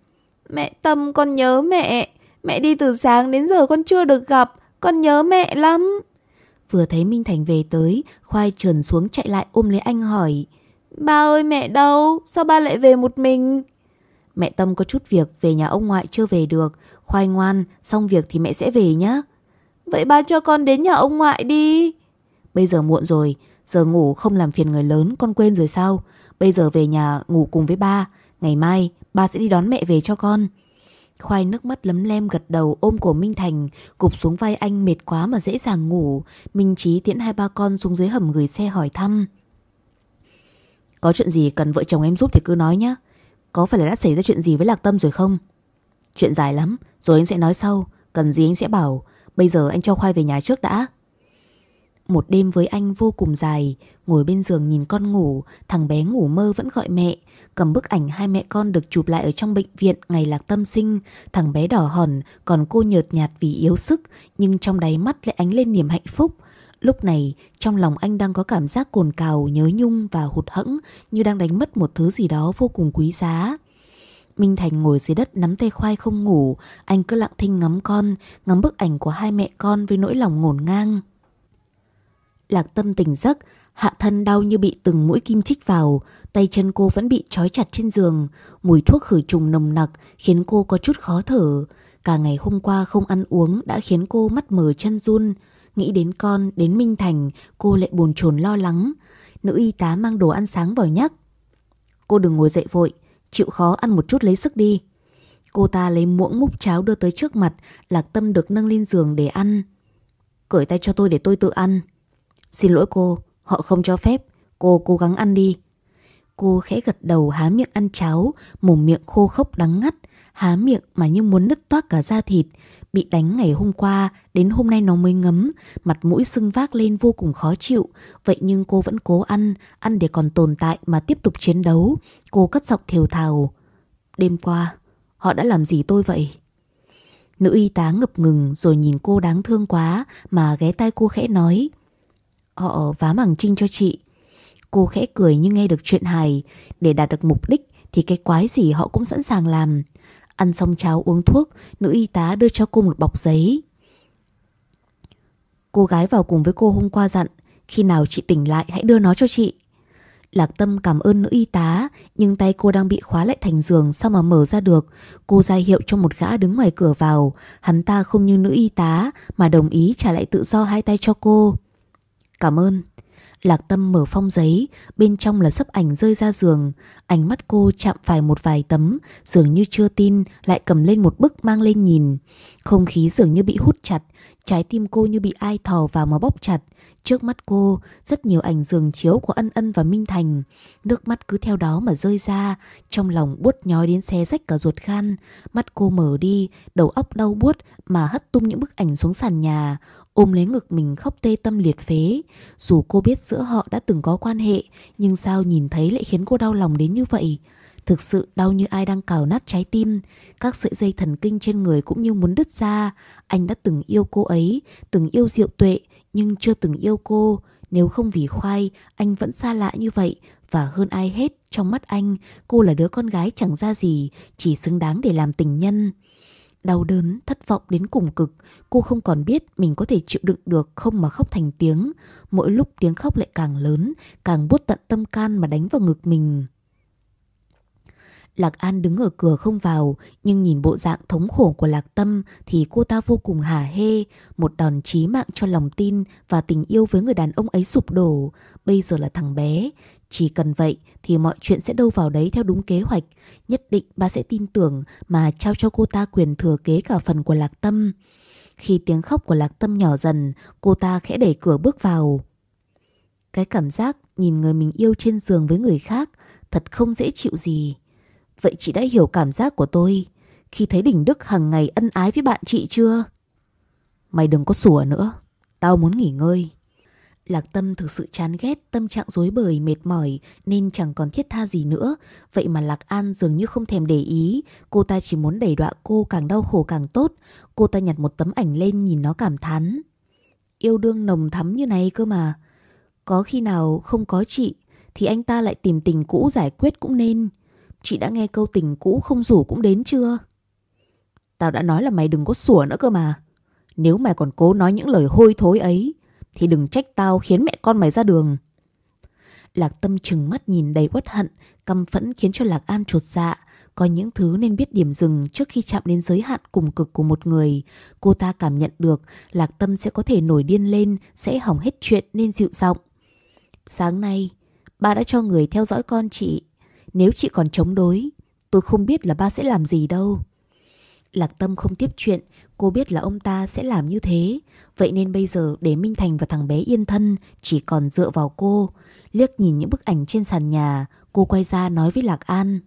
Mẹ Tâm con nhớ mẹ. Mẹ đi từ sáng đến giờ con chưa được gặp. Con nhớ mẹ lắm. Vừa thấy Minh Thành về tới, Khoai trườn xuống chạy lại ôm lấy anh hỏi. Ba ơi mẹ đâu? Sao ba lại về một mình? Mẹ Tâm có chút việc về nhà ông ngoại chưa về được. Khoai ngoan, xong việc thì mẹ sẽ về nhé. Vậy ba cho con đến nhà ông ngoại đi. Bây giờ muộn rồi, Giờ ngủ không làm phiền người lớn, con quên rồi sao? Bây giờ về nhà ngủ cùng với ba. Ngày mai, ba sẽ đi đón mẹ về cho con. Khoai nước mắt lấm lem gật đầu ôm cổ Minh Thành, Cụp xuống vai anh mệt quá mà dễ dàng ngủ. Minh Trí tiễn hai ba con xuống dưới hầm gửi xe hỏi thăm. Có chuyện gì cần vợ chồng em giúp thì cứ nói nhé Có phải là đã xảy ra chuyện gì với Lạc Tâm rồi không? Chuyện dài lắm, Rồi anh sẽ nói sau. Cần gì anh sẽ bảo. Bây giờ anh cho Khoai về nhà trước đã một đêm với anh vô cùng dài, ngồi bên giường nhìn con ngủ, thằng bé ngủ mơ vẫn gọi mẹ, cầm bức ảnh hai mẹ con được chụp lại ở trong bệnh viện ngày lạc tâm sinh, thằng bé đỏ hòn, còn cô nhợt nhạt vì yếu sức, nhưng trong đáy mắt lại ánh lên niềm hạnh phúc. Lúc này, trong lòng anh đang có cảm giác cồn cào, nhớ nhung và hụt hẫng như đang đánh mất một thứ gì đó vô cùng quý giá. Minh Thành ngồi dưới đất nắm tay khoai không ngủ, anh cứ lặng thinh ngắm con, ngắm bức ảnh của hai mẹ con với nỗi lòng ngổn ngang. Lạc tâm tỉnh giấc, hạ thân đau như bị từng mũi kim chích vào, tay chân cô vẫn bị trói chặt trên giường, mùi thuốc khử trùng nồng nặc khiến cô có chút khó thở. Cả ngày hôm qua không ăn uống đã khiến cô mắt mờ chân run. Nghĩ đến con, đến Minh Thành, cô lại buồn chồn lo lắng. Nữ y tá mang đồ ăn sáng vào nhắc. Cô đừng ngồi dậy vội, chịu khó ăn một chút lấy sức đi. Cô ta lấy muỗng múc cháo đưa tới trước mặt, Lạc Tâm được nâng lên giường để ăn. Cởi tay cho tôi để tôi tự ăn. Xin lỗi cô, họ không cho phép, cô cố gắng ăn đi. Cô khẽ gật đầu há miệng ăn cháo, mồm miệng khô khốc đắng ngắt, há miệng mà như muốn nứt toác cả da thịt. Bị đánh ngày hôm qua, đến hôm nay nó mới ngấm, mặt mũi sưng vác lên vô cùng khó chịu. Vậy nhưng cô vẫn cố ăn, ăn để còn tồn tại mà tiếp tục chiến đấu. Cô cất giọng thiều thào. Đêm qua, họ đã làm gì tôi vậy? Nữ y tá ngập ngừng rồi nhìn cô đáng thương quá mà ghé tay cô khẽ nói. Họ vá màng trinh cho chị Cô khẽ cười như nghe được chuyện hài Để đạt được mục đích thì cái quái gì họ cũng sẵn sàng làm. Ăn xong cháo uống thuốc, nữ y tá đưa cho cô một bọc giấy. Cô gái vào cùng với cô hôm qua dặn, khi nào chị tỉnh lại hãy đưa nó cho chị. Lạc Tâm cảm ơn nữ y tá, nhưng tay cô đang bị khóa lại thành giường sao mà mở ra được. Cô ra hiệu cho một gã đứng ngoài cửa vào, hắn ta không như nữ y tá mà đồng ý trả lại tự do hai tay cho cô. Cảm ơn. Lạc Tâm mở phong giấy, bên trong là sấp ảnh rơi ra giường. Ánh mắt cô chạm phải một vài tấm, dường như chưa tin, lại cầm lên một bức mang lên nhìn. Không khí dường như bị hút chặt, trái tim cô như bị ai thò vào mà bóp chặt. Trước mắt cô, rất nhiều ảnh giường chiếu của Ân Ân và Minh Thành. Nước mắt cứ theo đó mà rơi ra, trong lòng buốt nhói đến xé rách cả ruột gan. Mắt cô mở đi, đầu óc đau buốt mà hất tung những bức ảnh xuống sàn nhà, ôm lấy ngực mình khóc tê tâm liệt phế. Dù cô biết giữa họ đã từng có quan hệ, nhưng sao nhìn thấy lại khiến cô đau lòng đến như vậy? Thực sự đau như ai đang cào nát trái tim. Các sợi dây thần kinh trên người cũng như muốn đứt ra. Anh đã từng yêu cô ấy Từng yêu Diệu Tuệ Nhưng chưa từng yêu cô. Nếu không vì khoai Anh vẫn xa lạ như vậy. Và hơn ai hết Trong mắt anh Cô là đứa con gái chẳng ra gì Chỉ xứng đáng để làm tình nhân. Đau đớn, thất vọng đến cùng cực. Cô không còn biết mình có thể chịu đựng được Không mà khóc thành tiếng. Mỗi lúc tiếng khóc lại càng lớn Càng buốt tận tâm can mà đánh vào ngực mình. Lạc An đứng ở cửa không vào, nhưng nhìn bộ dạng thống khổ của Lạc Tâm thì cô ta vô cùng hả hê, một đòn chí mạng cho lòng tin và tình yêu với người đàn ông ấy sụp đổ. Bây giờ là thằng bé, chỉ cần vậy thì mọi chuyện sẽ đâu vào đấy theo đúng kế hoạch. Nhất định ba sẽ tin tưởng mà trao cho cô ta quyền thừa kế cả phần của Lạc Tâm. Khi tiếng khóc của Lạc Tâm nhỏ dần, cô ta khẽ đẩy cửa bước vào. Cái cảm giác nhìn người mình yêu trên giường với người khác thật không dễ chịu gì. Vậy chị đã hiểu cảm giác của tôi khi thấy Đình Đức hàng ngày ân ái với bạn chị chưa? Mày đừng có sủa nữa. Tao muốn nghỉ ngơi. Lạc Tâm thực sự chán ghét tâm trạng rối bời, mệt mỏi, nên chẳng còn thiết tha gì nữa. Vậy mà Lạc An dường như không thèm để ý. Cô ta chỉ muốn đẩy đọa cô càng đau khổ càng tốt. Cô ta nhặt một tấm ảnh lên nhìn nó cảm thán. Yêu đương nồng thắm như này cơ mà. Có khi nào không có chị, thì anh ta lại tìm tình cũ giải quyết cũng nên. Chị đã nghe câu tình cũ không rủ cũng đến chưa? Tao đã nói là mày đừng có sủa nữa cơ mà. Nếu mày còn cố nói những lời hôi thối ấy, thì đừng trách tao khiến mẹ con mày ra đường. Lạc Tâm trừng mắt nhìn đầy uất hận, căm phẫn khiến cho Lạc An trột dạ. Có những thứ nên biết điểm dừng trước khi chạm đến giới hạn cùng cực của một người. Cô ta cảm nhận được Lạc Tâm sẽ có thể nổi điên lên, sẽ hỏng hết chuyện nên dịu giọng. Sáng nay, ba đã cho người theo dõi con chị. Nếu chị còn chống đối, tôi không biết là ba sẽ làm gì đâu. Lạc Tâm không tiếp chuyện, cô biết là ông ta sẽ làm như thế. Vậy nên bây giờ để Minh Thành và thằng bé yên thân chỉ còn dựa vào cô. Liếc nhìn những bức ảnh trên sàn nhà, cô quay ra nói với Lạc An.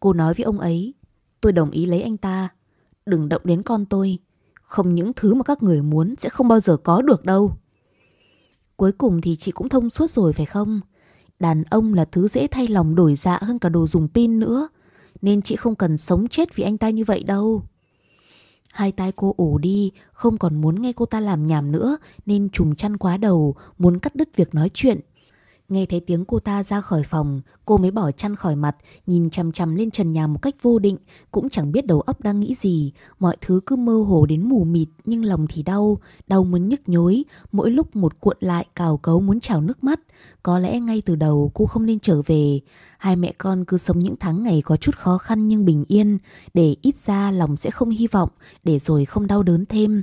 Cô nói với ông ấy, tôi đồng ý lấy anh ta. Đừng động đến con tôi. Không những thứ mà các người muốn sẽ không bao giờ có được đâu. Cuối cùng thì chị cũng thông suốt rồi phải không? Đàn ông là thứ dễ thay lòng đổi dạ hơn cả đồ dùng pin nữa. Nên chị không cần sống chết vì anh ta như vậy đâu. Hai tay cô ủ đi, không còn muốn nghe cô ta làm nhảm nữa nên trùm chăn quá đầu, muốn cắt đứt việc nói chuyện. Nghe thấy tiếng cô ta ra khỏi phòng, cô mới bỏ chăn khỏi mặt, nhìn chằm chằm lên trần nhà một cách vô định, cũng chẳng biết đầu óc đang nghĩ gì, mọi thứ cứ mơ hồ đến mù mịt nhưng lòng thì đau, đau muốn nhức nhối, mỗi lúc một cuộn lại cào cấu muốn trào nước mắt. Có lẽ ngay từ đầu cô không nên trở về, hai mẹ con cứ sống những tháng ngày có chút khó khăn nhưng bình yên, để ít ra lòng sẽ không hy vọng, để rồi không đau đớn thêm.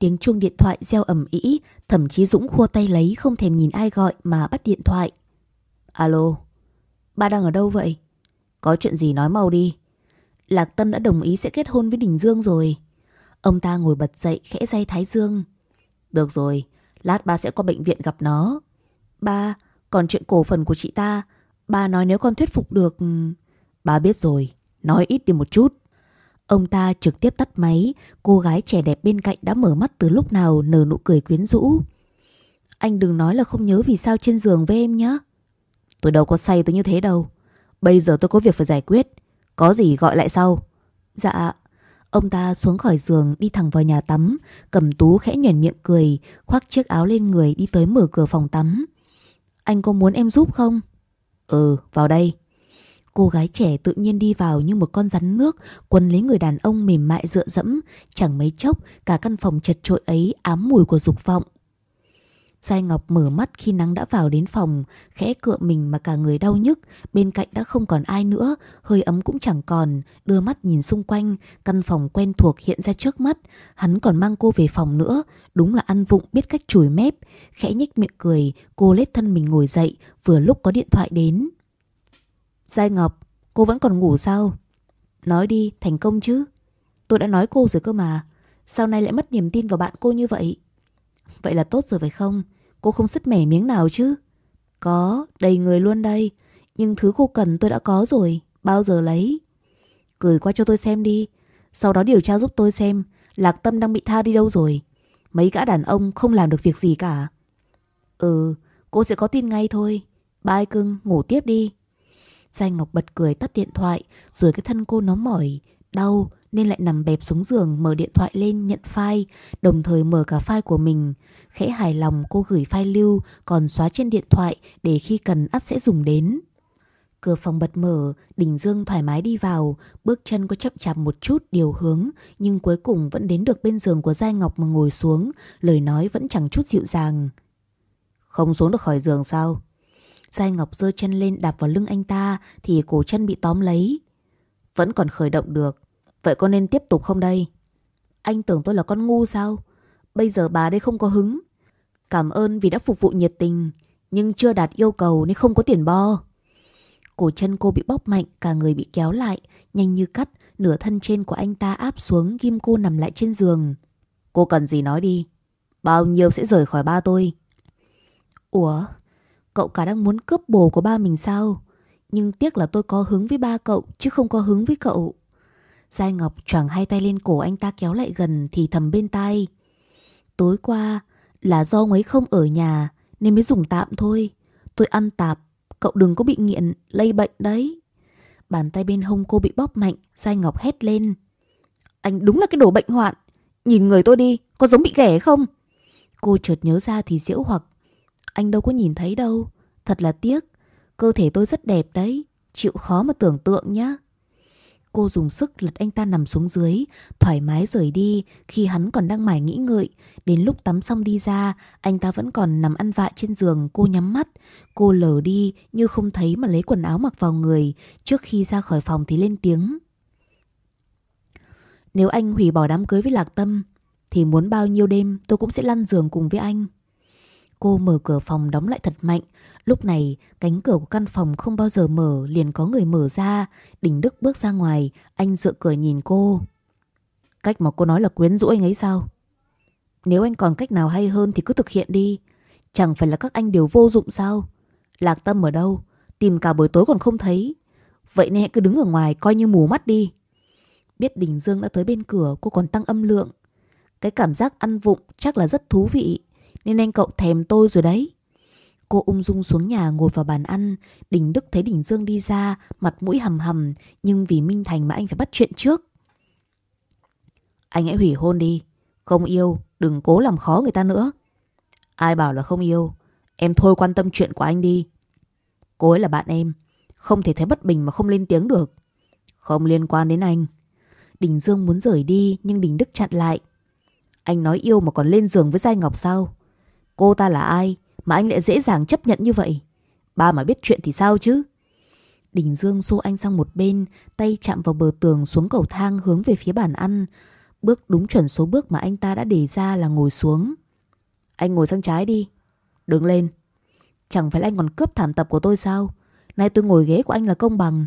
Tiếng chuông điện thoại reo ầm ĩ, thậm chí Dũng khua tay lấy không thèm nhìn ai gọi mà bắt điện thoại. Alo, ba đang ở đâu vậy? Có chuyện gì nói mau đi. Lạc Tâm đã đồng ý sẽ kết hôn với Đình Dương rồi. Ông ta ngồi bật dậy khẽ dây Thái Dương. Được rồi, lát ba sẽ qua bệnh viện gặp nó. Ba, còn chuyện cổ phần của chị ta, ba nói nếu con thuyết phục được... Ba biết rồi, nói ít đi một chút. Ông ta trực tiếp tắt máy, cô gái trẻ đẹp bên cạnh đã mở mắt từ lúc nào nở nụ cười quyến rũ. Anh đừng nói là không nhớ vì sao trên giường với em nhé. Tôi đâu có say tới như thế đâu. Bây giờ tôi có việc phải giải quyết. Có gì gọi lại sau. Dạ. Ông ta xuống khỏi giường đi thẳng vào nhà tắm, cầm tú khẽ nhuền miệng cười, khoác chiếc áo lên người đi tới mở cửa phòng tắm. Anh có muốn em giúp không? Ừ, vào đây. Cô gái trẻ tự nhiên đi vào như một con rắn nước, quấn lấy người đàn ông mềm mại dựa dẫm. Chẳng mấy chốc, cả căn phòng chật trội ấy ám mùi của dục vọng. Giai Ngọc mở mắt khi nắng đã vào đến phòng, khẽ cựa mình mà cả người đau nhức, bên cạnh đã không còn ai nữa, hơi ấm cũng chẳng còn, đưa mắt nhìn xung quanh, căn phòng quen thuộc hiện ra trước mắt, hắn còn mang cô về phòng nữa, đúng là ăn vụng biết cách chùi mép, khẽ nhếch miệng cười, cô lết thân mình ngồi dậy, vừa lúc có điện thoại đến. Giai Ngọc, cô vẫn còn ngủ sao? Nói đi, thành công chứ? Tôi đã nói cô rồi cơ mà, sao nay lại mất niềm tin vào bạn cô như vậy? Vậy là tốt rồi phải không? Cô không sứt mẻ miếng nào chứ? Có, đầy người luôn đây. Nhưng thứ cô cần tôi đã có rồi. Bao giờ lấy? Gửi qua cho tôi xem đi. Sau đó điều tra giúp tôi xem Lạc Tâm đang bị tha đi đâu rồi. Mấy gã đàn ông không làm được việc gì cả. Ừ, cô sẽ có tin ngay thôi. Bye cưng, ngủ tiếp đi. Giai Ngọc bật cười tắt điện thoại rồi cái thân cô nó mỏi, đau nên lại nằm bẹp xuống giường mở điện thoại lên nhận file, đồng thời mở cả file của mình. Khẽ hài lòng cô gửi file lưu còn xóa trên điện thoại để khi cần ắt sẽ dùng đến. Cửa phòng bật mở, Đình Dương thoải mái đi vào, bước chân có chậm chạp một chút điều hướng, nhưng cuối cùng vẫn đến được bên giường của Giai Ngọc mà ngồi xuống, lời nói vẫn chẳng chút dịu dàng. Không xuống được khỏi giường sao? Giai Ngọc giơ chân lên đạp vào lưng anh ta thì cổ chân bị tóm lấy. Vẫn còn khởi động được, Vậy con nên tiếp tục không đây? Anh tưởng tôi là con ngu sao? Bây giờ bà đây không có hứng. Cảm ơn vì đã phục vụ nhiệt tình, nhưng chưa đạt yêu cầu nên không có tiền bo. Cổ chân cô bị bóp mạnh, cả người bị kéo lại, nhanh như cắt, nửa thân trên của anh ta áp xuống ghim cô nằm lại trên giường. Cô cần gì nói đi, bao nhiêu sẽ rời khỏi ba tôi. Ủa, cậu cả đang muốn cướp bồ của ba mình sao? Nhưng tiếc là tôi có hứng với ba cậu chứ không có hứng với cậu. Giai Ngọc choàng hai tay lên cổ anh ta kéo lại gần thì thầm bên tai. Tối qua là do ông ấy không ở nhà nên mới dùng tạm thôi. Tôi ăn tạp, cậu đừng có bị nghiện, lây bệnh đấy. Bàn tay bên hông cô bị bóp mạnh, Giai Ngọc hét lên. Anh đúng là cái đồ bệnh hoạn. Nhìn người tôi đi, có giống bị ghẻ không? Cô chợt nhớ ra thì diễu hoặc. Anh đâu có nhìn thấy đâu. Thật là tiếc. Cơ thể tôi rất đẹp đấy. Chịu khó mà tưởng tượng nhá. Cô dùng sức lật anh ta nằm xuống dưới, thoải mái rời đi khi hắn còn đang mải nghĩ ngợi. Đến lúc tắm xong đi ra, anh ta vẫn còn nằm ăn vạ trên giường, cô nhắm mắt. Cô lờ đi như không thấy mà lấy quần áo mặc vào người. Trước khi ra khỏi phòng thì lên tiếng. Nếu anh hủy bỏ đám cưới với Lạc Tâm, thì muốn bao nhiêu đêm tôi cũng sẽ lăn giường cùng với anh. Cô mở cửa phòng đóng lại thật mạnh. Lúc này, cánh cửa của căn phòng không bao giờ mở, liền có người mở ra. Đình Đức bước ra ngoài, anh dựa cửa nhìn cô. Cách mà cô nói là quyến rũ anh ấy sao? Nếu anh còn cách nào hay hơn thì cứ thực hiện đi. Chẳng phải là các anh đều vô dụng sao? Lạc tâm ở đâu? Tìm cả buổi tối còn không thấy. Vậy nên hãy cứ đứng ở ngoài coi như mù mắt đi. Biết Đình Dương đã tới bên cửa cô còn tăng âm lượng. Cái cảm giác ăn vụng chắc là rất thú vị. Nên anh cậu thèm tôi rồi đấy. Cô ung dung xuống nhà ngồi vào bàn ăn. Đình Đức thấy Đình Dương đi ra, Mặt mũi hầm hầm, Nhưng vì Minh Thành mà anh phải bắt chuyện trước. Anh hãy hủy hôn đi. Không yêu, đừng cố làm khó người ta nữa. Ai bảo là không yêu? Em thôi quan tâm chuyện của anh đi. Cô ấy là bạn em. Không thể thấy bất bình mà không lên tiếng được. Không liên quan đến anh. Đình Dương muốn rời đi, Nhưng Đình Đức chặn lại. Anh nói yêu mà còn lên giường với Giai Ngọc sao? Cô ta là ai mà anh lại dễ dàng chấp nhận như vậy? Ba mà biết chuyện thì sao chứ? Đình Dương xô anh sang một bên, tay chạm vào bờ tường xuống cầu thang hướng về phía bàn ăn. Bước đúng chuẩn số bước mà anh ta đã đề ra là ngồi xuống. Anh ngồi sang trái đi. Đứng lên. Chẳng phải là anh còn cướp thảm tập của tôi sao? Nay tôi ngồi ghế của anh là công bằng.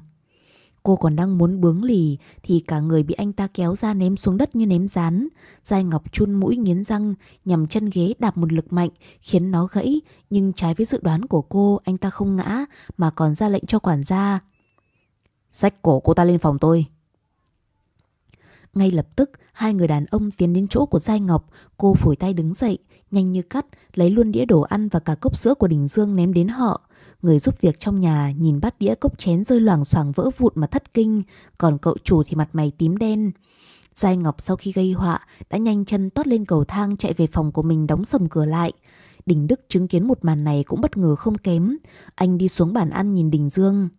Cô còn đang muốn bướng lì thì cả người bị anh ta kéo ra ném xuống đất như ném rán. Giai Ngọc chun mũi nghiến răng, nhằm chân ghế đạp một lực mạnh khiến nó gãy. Nhưng trái với dự đoán của cô, anh ta không ngã mà còn ra lệnh cho quản gia. Xách cổ cô ta lên phòng tôi. Ngay lập tức, hai người đàn ông tiến đến chỗ của Giai Ngọc. Cô phủi tay đứng dậy, nhanh như cắt, lấy luôn đĩa đồ ăn và cả cốc sữa của Đình Dương ném đến họ. Người giúp việc trong nhà nhìn bát đĩa cốc chén rơi loảng xoảng vỡ vụn mà thất kinh, còn cậu chủ thì mặt mày tím đen. Giai Ngọc sau khi gây họa đã nhanh chân tót lên cầu thang chạy về phòng của mình đóng sầm cửa lại. Đình Đức chứng kiến một màn này cũng bất ngờ không kém. Anh đi xuống bàn ăn nhìn Đình Dương.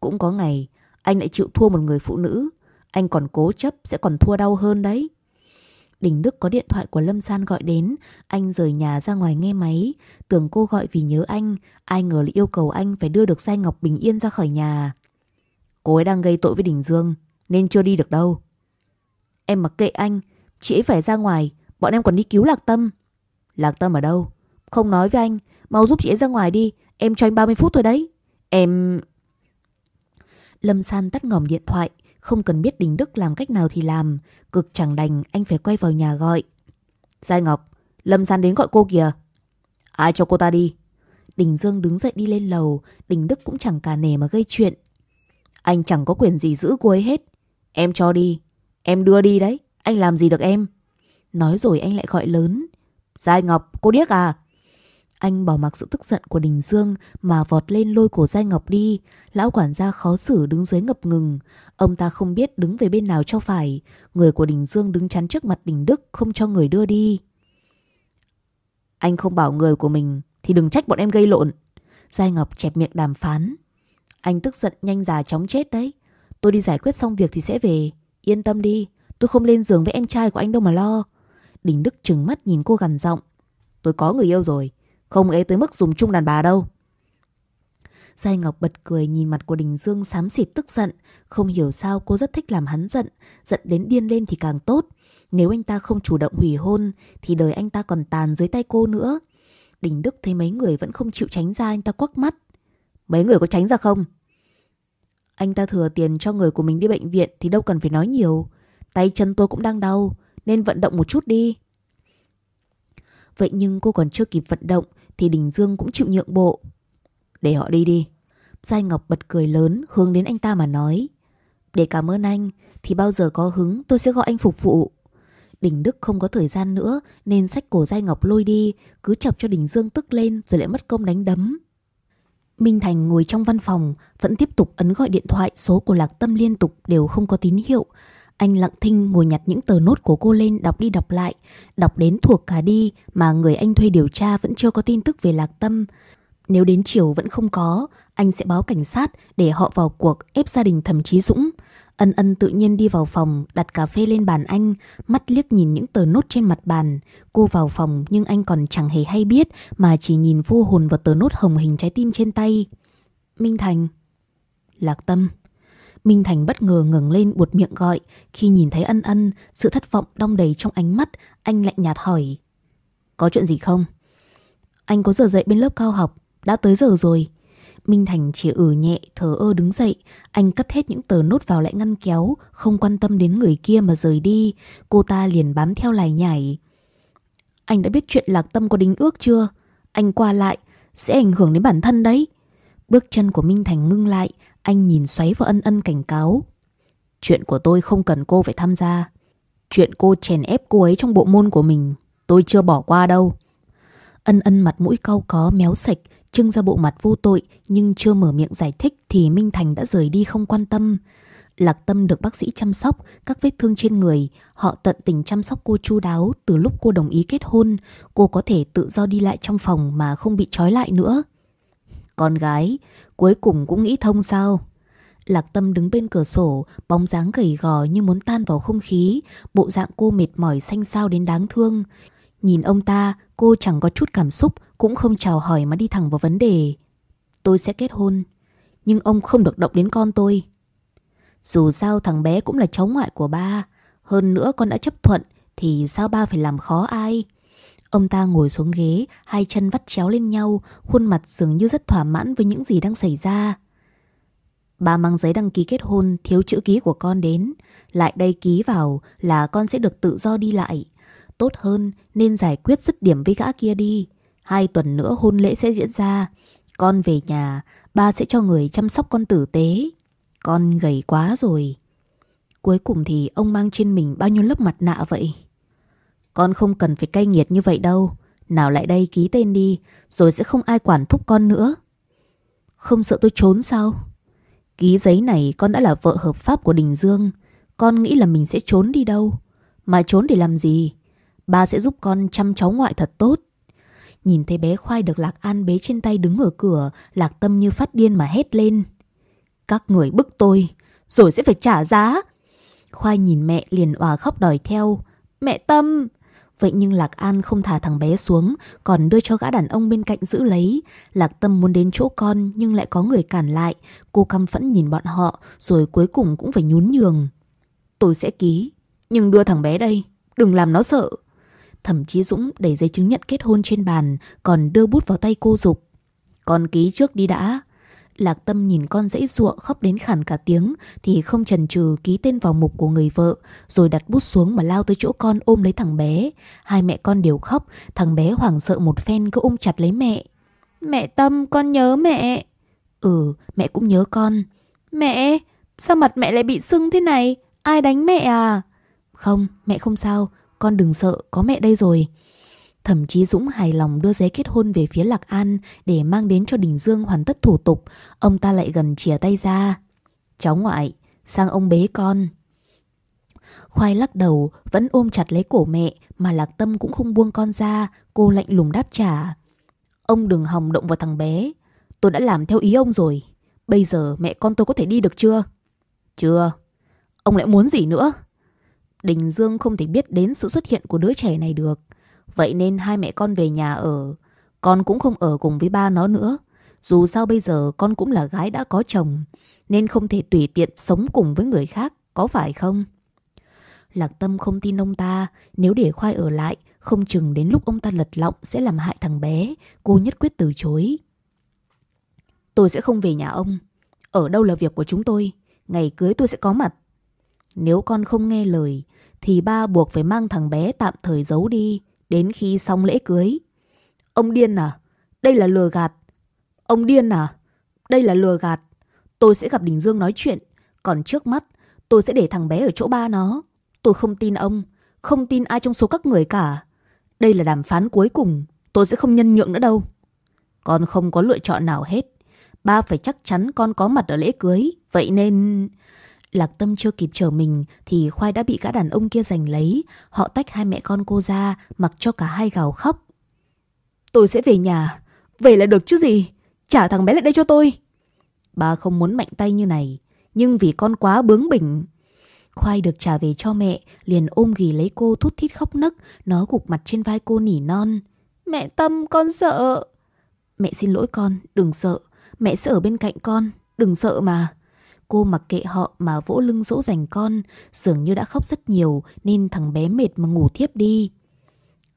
Cũng có ngày, anh lại chịu thua một người phụ nữ. Anh còn cố chấp sẽ còn thua đau hơn đấy. Đình Đức có điện thoại của Lâm San gọi đến, anh rời nhà ra ngoài nghe máy, tưởng cô gọi vì nhớ anh, ai ngờ lại yêu cầu anh phải đưa được Sai Ngọc bình yên ra khỏi nhà. Cô ấy đang gây tội với Đình Dương, nên chưa đi được đâu. Em mặc kệ anh, chị ấy phải ra ngoài, bọn em còn đi cứu Lạc Tâm. Lạc Tâm ở đâu? Không nói với anh, mau giúp chị ấy ra ngoài đi, em cho anh 30 phút thôi đấy. Em... Lâm San tắt ngỏm điện thoại, không cần biết Đình Đức làm cách nào thì làm, cực chẳng đành anh phải quay vào nhà gọi. Giai Ngọc, Lâm Gian đến gọi cô kìa. Ai cho cô ta đi? Đình Dương đứng dậy đi lên lầu, Đình Đức cũng chẳng cả nề mà gây chuyện. Anh chẳng có quyền gì giữ cô ấy hết. Em cho đi, em đưa đi đấy, anh làm gì được em? Nói rồi anh lại gọi lớn. Giai Ngọc, cô điếc à? Anh bỏ mặc sự tức giận của Đình Dương mà vọt lên lôi cổ Giai Ngọc đi. Lão quản gia khó xử đứng dưới ngập ngừng. Ông ta không biết đứng về bên nào cho phải. Người của Đình Dương đứng chắn trước mặt Đình Đức không cho người đưa đi. Anh không bảo người của mình thì đừng trách bọn em gây lộn. Giai Ngọc chẹp miệng đàm phán. Anh tức giận nhanh già chóng chết đấy. Tôi đi giải quyết xong việc thì sẽ về. Yên tâm đi, tôi không lên giường với em trai của anh đâu mà lo. Đình Đức trừng mắt nhìn cô gằn giọng. Tôi có người yêu rồi, không ấy tới mức dùng chung đàn bà đâu. Giai Ngọc bật cười nhìn mặt của Đình Dương xám xịt tức giận. Không hiểu sao cô rất thích làm hắn giận. Giận đến điên lên thì càng tốt. Nếu anh ta không chủ động hủy hôn, thì đời anh ta còn tàn dưới tay cô nữa. Đình Đức thấy mấy người vẫn không chịu tránh ra, anh ta quắc mắt. Mấy người có tránh ra không? Anh ta thừa tiền cho người của mình đi bệnh viện thì đâu cần phải nói nhiều. Tay chân tôi cũng đang đau, nên vận động một chút đi. Vậy nhưng cô còn chưa kịp vận động thì Đình Dương cũng chịu nhượng bộ. Để họ đi đi. Giai Ngọc bật cười lớn hướng đến anh ta mà nói. Để cảm ơn anh thì bao giờ có hứng tôi sẽ gọi anh phục vụ. Đình Đức không có thời gian nữa nên sách cổ Giai Ngọc lôi đi, cứ chọc cho Đình Dương tức lên rồi lại mất công đánh đấm. Minh Thành ngồi trong văn phòng, vẫn tiếp tục ấn gọi điện thoại số của Lạc Tâm liên tục đều không có tín hiệu. Anh lặng thinh ngồi nhặt những tờ nốt của cô lên đọc đi đọc lại, đọc đến thuộc cả đi mà người anh thuê điều tra vẫn chưa có tin tức về Lạc Tâm. Nếu đến chiều vẫn không có, anh sẽ báo cảnh sát để họ vào cuộc ép gia đình thẩm chí Dũng. Ân ân tự nhiên đi vào phòng, đặt cà phê lên bàn anh, mắt liếc nhìn những tờ nốt trên mặt bàn. Cô vào phòng nhưng anh còn chẳng hề hay biết mà chỉ nhìn vô hồn vào tờ nốt hồng hình trái tim trên tay. Minh Thành. Lạc Tâm. Minh Thành bất ngờ ngẩng lên buột miệng gọi. Khi nhìn thấy ân ân, sự thất vọng đong đầy trong ánh mắt, anh lạnh nhạt hỏi. Có chuyện gì không? Anh có giờ dậy bên lớp cao học, đã tới giờ rồi. Minh Thành chỉ ử nhẹ thờ ơ đứng dậy Anh cất hết những tờ nốt vào lại ngăn kéo Không quan tâm đến người kia mà rời đi Cô ta liền bám theo lại nhảy Anh đã biết chuyện lạc tâm có đính ước chưa Anh qua lại Sẽ ảnh hưởng đến bản thân đấy Bước chân của Minh Thành ngưng lại anh nhìn xoáy vào ân ân cảnh cáo Chuyện của tôi không cần cô phải tham gia Chuyện cô chèn ép cô ấy trong bộ môn của mình Tôi chưa bỏ qua đâu Ân ân mặt mũi cau có méo sạch Trưng ra bộ mặt vô tội nhưng chưa mở miệng giải thích thì Minh Thành đã rời đi không quan tâm. Lạc Tâm được bác sĩ chăm sóc các vết thương trên người, họ tận tình chăm sóc cô chu đáo từ lúc cô đồng ý kết hôn, cô có thể tự do đi lại trong phòng mà không bị trói lại nữa. Con gái, cuối cùng cũng nghĩ thông sao? Lạc Tâm đứng bên cửa sổ, bóng dáng gầy gò như muốn tan vào không khí, bộ dạng cô mệt mỏi xanh xao đến đáng thương. Nhìn ông ta, cô chẳng có chút cảm xúc, cũng không chào hỏi mà đi thẳng vào vấn đề. Tôi sẽ kết hôn, nhưng ông không được động đến con tôi. Dù sao thằng bé cũng là cháu ngoại của ba, hơn nữa con đã chấp thuận thì sao ba phải làm khó ai? Ông ta ngồi xuống ghế, hai chân vắt chéo lên nhau, khuôn mặt dường như rất thỏa mãn với những gì đang xảy ra. bà mang giấy đăng ký kết hôn thiếu chữ ký của con đến, lại đây ký vào là con sẽ được tự do đi lại. Tốt hơn nên giải quyết dứt điểm với gã kia đi. Hai tuần nữa hôn lễ sẽ diễn ra. Con về nhà, ba sẽ cho người chăm sóc con tử tế. Con gầy quá rồi. Cuối cùng thì ông mang trên mình bao nhiêu lớp mặt nạ vậy? Con không cần phải cay nghiệt như vậy đâu. Nào lại đây ký tên đi, rồi sẽ không ai quản thúc con nữa. Không sợ tôi trốn sao? Ký giấy này con đã là vợ hợp pháp của Đình Dương. Con nghĩ là mình sẽ trốn đi đâu? Mà trốn để làm gì? Ba sẽ giúp con chăm cháu ngoại thật tốt. Nhìn thấy bé khoai được Lạc An bế trên tay đứng ở cửa, Lạc Tâm như phát điên mà hét lên. Các người bức tôi, rồi sẽ phải trả giá. Khoai nhìn mẹ liền òa khóc đòi theo. Mẹ Tâm! Vậy nhưng Lạc An không thả thằng bé xuống, còn đưa cho gã đàn ông bên cạnh giữ lấy. Lạc Tâm muốn đến chỗ con nhưng lại có người cản lại. Cô căm phẫn nhìn bọn họ, rồi cuối cùng cũng phải nhún nhường. Tôi sẽ ký, nhưng đưa thằng bé đây, đừng làm nó sợ. Thẩm Chí Dũng đẩy giấy chứng nhận kết hôn trên bàn, còn đưa bút vào tay cô dục. Con ký trước đi đã. Lạc Tâm nhìn con dãy ruộng khóc đến khản cả tiếng thì không chần chừ ký tên vào mục của người vợ rồi đặt bút xuống mà lao tới chỗ con ôm lấy thằng bé. Hai mẹ con đều khóc, thằng bé hoảng sợ một phen cứ ôm chặt lấy mẹ. Mẹ Tâm, con nhớ mẹ. Ừ, mẹ cũng nhớ con. Mẹ, sao mặt mẹ lại bị sưng thế này? Ai đánh mẹ à? Không, mẹ không sao, con đừng sợ, có mẹ đây rồi. Thậm chí Dũng hài lòng đưa giấy kết hôn về phía Lạc An để mang đến cho Đình Dương hoàn tất thủ tục. Ông ta lại gần chìa tay ra. Cháu ngoại, sang ông bế con. Khoai lắc đầu, vẫn ôm chặt lấy cổ mẹ mà Lạc Tâm cũng không buông con ra, cô lạnh lùng đáp trả. Ông đừng hòng động vào thằng bé, tôi đã làm theo ý ông rồi. Bây giờ mẹ con tôi có thể đi được chưa? Chưa. Ông lại muốn gì nữa? Đình Dương không thể biết đến sự xuất hiện của đứa trẻ này được. Vậy nên hai mẹ con về nhà ở. Con cũng không ở cùng với ba nó nữa. Dù sao bây giờ con cũng là gái đã có chồng. Nên không thể tùy tiện sống cùng với người khác. Có phải không? Lạc Tâm không tin ông ta. Nếu để Khoai ở lại, không chừng đến lúc ông ta lật lọng sẽ làm hại thằng bé. Cô nhất quyết từ chối. Tôi sẽ không về nhà ông. Ở đâu là việc của chúng tôi. Ngày cưới tôi sẽ có mặt. Nếu con không nghe lời, thì ba buộc phải mang thằng bé tạm thời giấu đi đến khi xong lễ cưới. Ông điên à? Đây là lừa gạt. Ông điên à? Đây là lừa gạt. Tôi sẽ gặp Đình Dương nói chuyện. Còn trước mắt, tôi sẽ để thằng bé ở chỗ ba nó. Tôi không tin ông. Không tin ai trong số các người cả. Đây là đàm phán cuối cùng. Tôi sẽ không nhân nhượng nữa đâu. Con không có lựa chọn nào hết. Ba phải chắc chắn con có mặt ở lễ cưới. Vậy nên... Lạc Tâm chưa kịp chờ mình thì khoai đã bị gã đàn ông kia giành lấy. Họ tách hai mẹ con cô ra, mặc cho cả hai gào khóc. Tôi sẽ về nhà. Về là được chứ gì. Trả thằng bé lại đây cho tôi. Bà không muốn mạnh tay như này. Nhưng vì con quá bướng bỉnh. Khoai được trả về cho mẹ, liền ôm ghì lấy cô thút thít khóc nấc, nó gục mặt trên vai cô nỉ non. Mẹ Tâm, con sợ. Mẹ xin lỗi con, đừng sợ. Mẹ sẽ ở bên cạnh con, đừng sợ mà. Cô mặc kệ họ mà vỗ lưng dỗ dành con, dường như đã khóc rất nhiều nên thằng bé mệt mà ngủ thiếp đi.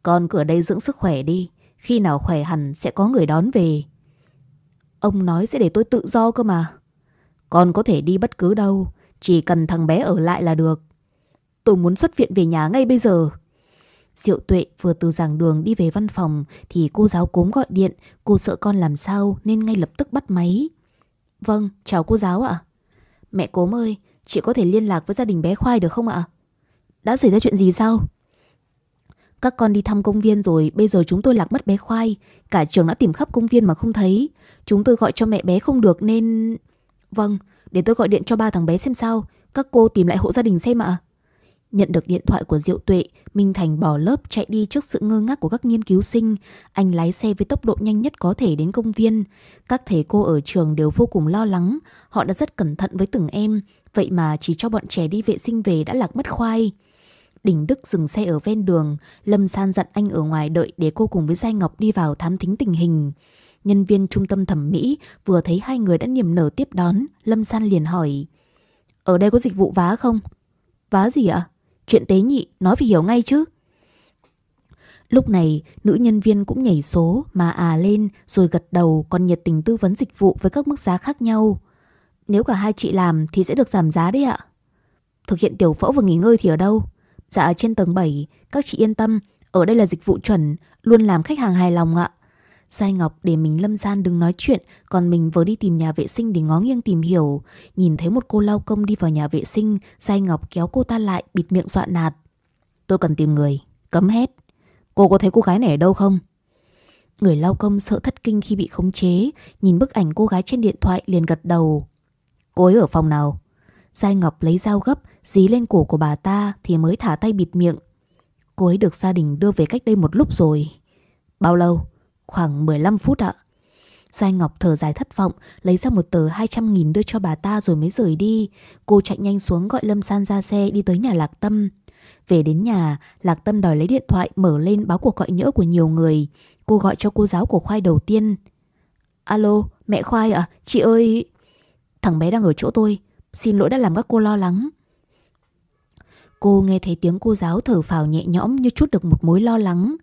Con ở đây dưỡng sức khỏe đi, khi nào khỏe hẳn sẽ có người đón về. Ông nói sẽ để tôi tự do cơ mà. Con có thể đi bất cứ đâu, chỉ cần thằng bé ở lại là được. Tôi muốn xuất viện về nhà ngay bây giờ. Diệu tuệ vừa từ giảng đường đi về văn phòng thì cô giáo cốm gọi điện, cô sợ con làm sao nên ngay lập tức bắt máy. Vâng, chào cô giáo ạ. Mẹ cốm ơi, chị có thể liên lạc với gia đình bé Khoai được không ạ? Đã xảy ra chuyện gì sao? Các con đi thăm công viên rồi, bây giờ chúng tôi lạc mất bé Khoai. Cả trường đã tìm khắp công viên mà không thấy. Chúng tôi gọi cho mẹ bé không được nên... Vâng, để tôi gọi điện cho ba thằng bé xem sao. Các cô tìm lại hộ gia đình xem ạ. Nhận được điện thoại của Diệu Tuệ, Minh Thành bỏ lớp chạy đi trước sự ngơ ngác của các nghiên cứu sinh. Anh lái xe với tốc độ nhanh nhất có thể đến công viên. Các thầy cô ở trường đều vô cùng lo lắng. Họ đã rất cẩn thận với từng em. Vậy mà chỉ cho bọn trẻ đi vệ sinh về đã lạc mất khoai. Đình Đức dừng xe ở ven đường. Lâm San dặn anh ở ngoài đợi để cô cùng với Giai Ngọc đi vào thám thính tình hình. Nhân viên trung tâm thẩm mỹ vừa thấy hai người đã niềm nở tiếp đón. Lâm San liền hỏi. Ở đây có dịch vụ vá không? Vá gì ạ? Chuyện tế nhị nói phải hiểu ngay chứ. Lúc này, nữ nhân viên cũng nhảy số mà à lên rồi gật đầu còn nhiệt tình tư vấn dịch vụ với các mức giá khác nhau. Nếu cả hai chị làm thì sẽ được giảm giá đấy ạ. Thực hiện tiểu phẫu và nghỉ ngơi thì ở đâu? Dạ trên tầng 7, các chị yên tâm, ở đây là dịch vụ chuẩn, luôn làm khách hàng hài lòng ạ. Sai Ngọc để mình lâm gian đừng nói chuyện, còn mình vừa đi tìm nhà vệ sinh để ngó nghiêng tìm hiểu. Nhìn thấy một cô lao công đi vào nhà vệ sinh, Sai Ngọc kéo cô ta lại bịt miệng dọa nạt. Tôi cần tìm người, cấm hết. Cô có thấy cô gái này ở đâu không? Người lao công sợ thất kinh khi bị khống chế, nhìn bức ảnh cô gái trên điện thoại liền gật đầu. Cô ấy ở phòng nào? Giai Ngọc lấy dao gấp, dí lên cổ của bà ta thì mới thả tay bịt miệng. Cô ấy được gia đình đưa về cách đây một lúc rồi. Bao lâu? Khoảng 15 phút ạ. Giai Ngọc thở dài thất vọng, lấy ra một tờ 200 nghìn đưa cho bà ta rồi mới rời đi. Cô chạy nhanh xuống gọi Lâm San ra xe đi tới nhà Lạc Tâm. Về đến nhà, Lạc Tâm đòi lấy điện thoại mở lên báo cuộc gọi nhỡ của nhiều người. Cô gọi cho cô giáo của khoai đầu tiên. Alo, mẹ khoai ạ, chị ơi... Thằng bé đang ở chỗ tôi, xin lỗi đã làm các cô lo lắng. Cô nghe thấy tiếng cô giáo thở phào nhẹ nhõm như chút được một mối lo lắng.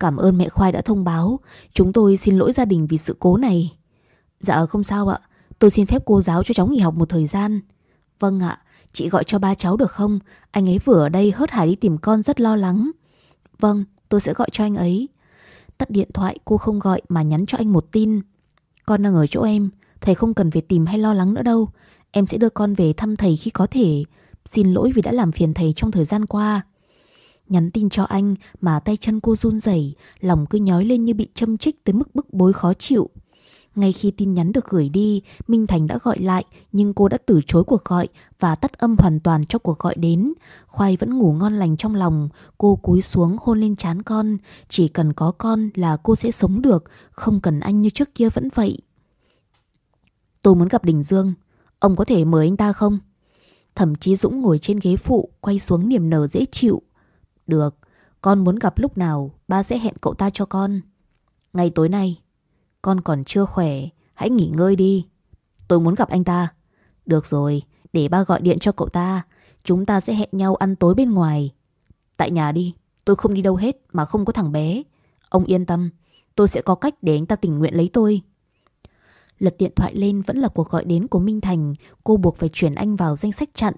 Cảm ơn mẹ Khoai đã thông báo, chúng tôi xin lỗi gia đình vì sự cố này. Dạ không sao ạ, tôi xin phép cô giáo cho cháu nghỉ học một thời gian. Vâng ạ, chị gọi cho ba cháu được không? Anh ấy vừa ở đây hớt hải đi tìm con rất lo lắng. Vâng, tôi sẽ gọi cho anh ấy. Tắt điện thoại cô không gọi mà nhắn cho anh một tin. Con đang ở chỗ em, thầy không cần phải tìm hay lo lắng nữa đâu. Em sẽ đưa con về thăm thầy khi có thể. Xin lỗi vì đã làm phiền thầy trong thời gian qua. Nhắn tin cho anh mà tay chân cô run rẩy, lòng cứ nhói lên như bị châm chích tới mức bức bối khó chịu. Ngay khi tin nhắn được gửi đi, Minh Thành đã gọi lại nhưng cô đã từ chối cuộc gọi và tắt âm hoàn toàn cho cuộc gọi đến. Khoai vẫn ngủ ngon lành trong lòng, cô cúi xuống hôn lên trán con. Chỉ cần có con là cô sẽ sống được, không cần anh như trước kia vẫn vậy. Tôi muốn gặp Đình Dương, ông có thể mời anh ta không? Thậm chí Dũng ngồi trên ghế phụ quay xuống niềm nở dễ chịu. Được, con muốn gặp lúc nào ba sẽ hẹn cậu ta cho con. Ngày tối nay, con còn chưa khỏe, hãy nghỉ ngơi đi. Tôi muốn gặp anh ta. Được rồi, để ba gọi điện cho cậu ta. Chúng ta sẽ hẹn nhau ăn tối bên ngoài. Tại nhà đi, tôi không đi đâu hết mà không có thằng bé. Ông yên tâm, tôi sẽ có cách để anh ta tình nguyện lấy tôi. Lật điện thoại lên vẫn là cuộc gọi đến của Minh Thành, cô buộc phải chuyển anh vào danh sách chặn.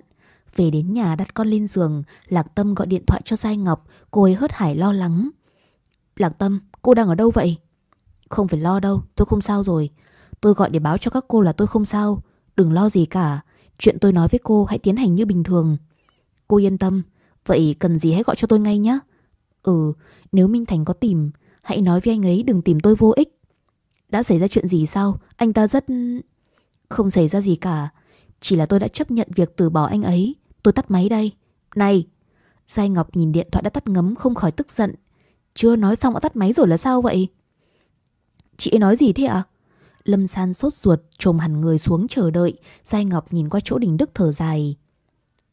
Về đến nhà đặt con lên giường, Lạc Tâm gọi điện thoại cho Giai Ngọc, cô ấy hớt hải lo lắng. Lạc Tâm, cô đang ở đâu vậy? Không phải lo đâu, tôi không sao rồi. Tôi gọi để báo cho các cô là tôi không sao. Đừng lo gì cả. Chuyện tôi nói với cô hãy tiến hành như bình thường. Cô yên tâm. Vậy cần gì hãy gọi cho tôi ngay nhé. Ừ, nếu Minh Thành có tìm, hãy nói với anh ấy đừng tìm tôi vô ích. Đã xảy ra chuyện gì sao? Anh ta rất... Không xảy ra gì cả. Chỉ là tôi đã chấp nhận việc từ bỏ anh ấy. Tôi tắt máy đây. Này! Giai Ngọc nhìn điện thoại đã tắt ngấm không khỏi tức giận. Chưa nói xong đã tắt máy rồi là sao vậy? Chị ấy nói gì thế ạ? À? Lâm San sốt ruột trồm hẳn người xuống chờ đợi. Giai Ngọc nhìn qua chỗ Đình Đức thở dài.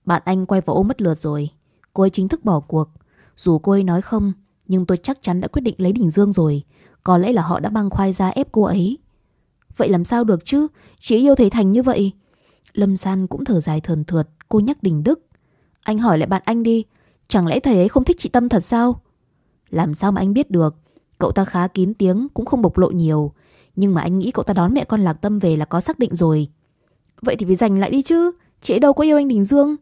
Bạn anh quay vào ôm mất lượt rồi. Cô ấy chính thức bỏ cuộc. Dù cô ấy nói không, nhưng tôi chắc chắn đã quyết định lấy Đình Dương rồi. Có lẽ là họ đã băng khoai ra ép cô ấy. Vậy làm sao được chứ? Chị yêu thầy Thành như vậy. Lâm San cũng thở dài thườn thượt. Cô nhắc Đình Đức. Anh hỏi lại bạn anh đi. Chẳng lẽ thầy ấy không thích chị Tâm thật sao? Làm sao mà anh biết được? Cậu ta khá kín tiếng cũng không bộc lộ nhiều. Nhưng mà anh nghĩ cậu ta đón mẹ con Lạc Tâm về là có xác định rồi. Vậy thì phải giành lại đi chứ. Chị ấy đâu có yêu anh Đình Dương.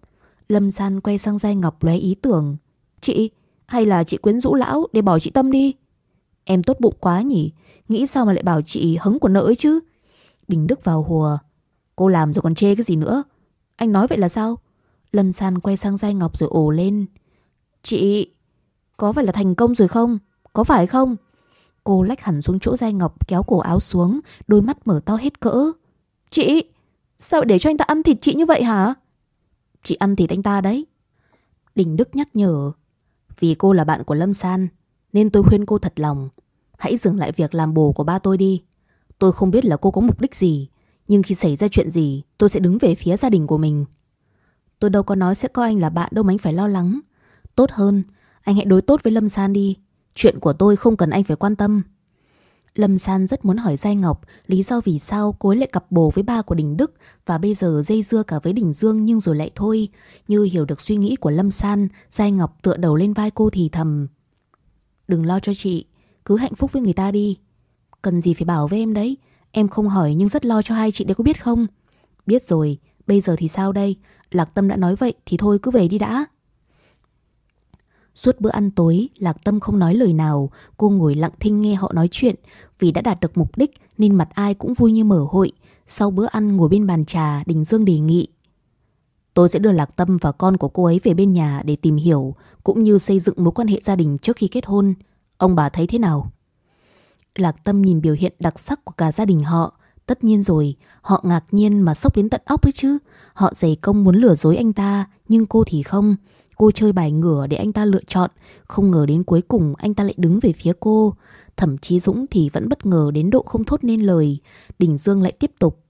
Lâm San quay sang Giai Ngọc lóe ý tưởng. Chị, hay là chị quyến rũ lão để bỏ chị Tâm đi? Em tốt bụng quá nhỉ. Nghĩ sao mà lại bảo chị hứng của nợ ấy chứ? Đình Đức vào hùa. Cô làm rồi còn chê cái gì nữa? Anh nói vậy là sao Lâm San quay sang Giai Ngọc rồi ồ lên Chị Có phải là thành công rồi không Có phải không Cô lách hẳn xuống chỗ Giai Ngọc kéo cổ áo xuống, đôi mắt mở to hết cỡ. Chị, sao để cho anh ta ăn thịt chị như vậy hả? Chị ăn thịt anh ta đấy. Đình Đức nhắc nhở. Vì cô là bạn của Lâm San, nên tôi khuyên cô thật lòng. Hãy dừng lại việc làm bồ của ba tôi đi. Tôi không biết là cô có mục đích gì, nhưng khi xảy ra chuyện gì, tôi sẽ đứng về phía gia đình của mình. Tôi đâu có nói sẽ coi anh là bạn đâu mà anh phải lo lắng. Tốt hơn, anh hãy đối tốt với Lâm San đi. Chuyện của tôi không cần anh phải quan tâm. Lâm San rất muốn hỏi Giai Ngọc lý do vì sao cô ấy lại cặp bồ với ba của Đình Đức và bây giờ dây dưa cả với Đình Dương nhưng rồi lại thôi. Như hiểu được suy nghĩ của Lâm San, Giai Ngọc tựa đầu lên vai cô thì thầm. Đừng lo cho chị, cứ hạnh phúc với người ta đi. Cần gì phải bảo với em đấy, em không hỏi nhưng rất lo cho hai chị đấy có biết không? Biết rồi, bây giờ thì sao đây? Lạc Tâm đã nói vậy thì thôi cứ về đi đã. Suốt bữa ăn tối, Lạc Tâm không nói lời nào, cô ngồi lặng thinh nghe họ nói chuyện. Vì đã đạt được mục đích nên mặt ai cũng vui như mở hội. Sau bữa ăn ngồi bên bàn trà, Đình Dương đề nghị. Tôi sẽ đưa Lạc Tâm và con của cô ấy về bên nhà để tìm hiểu, cũng như xây dựng mối quan hệ gia đình trước khi kết hôn. Ông bà thấy thế nào? Lạc Tâm nhìn biểu hiện đặc sắc của cả gia đình họ. Tất nhiên rồi, họ ngạc nhiên mà sốc đến tận óc ấy chứ. Họ dày công muốn lừa dối anh ta, nhưng cô thì không. Cô chơi bài ngửa để anh ta lựa chọn, không ngờ đến cuối cùng anh ta lại đứng về phía cô. Thậm chí Dũng thì vẫn bất ngờ đến độ không thốt nên lời. Đình Dương lại tiếp tục.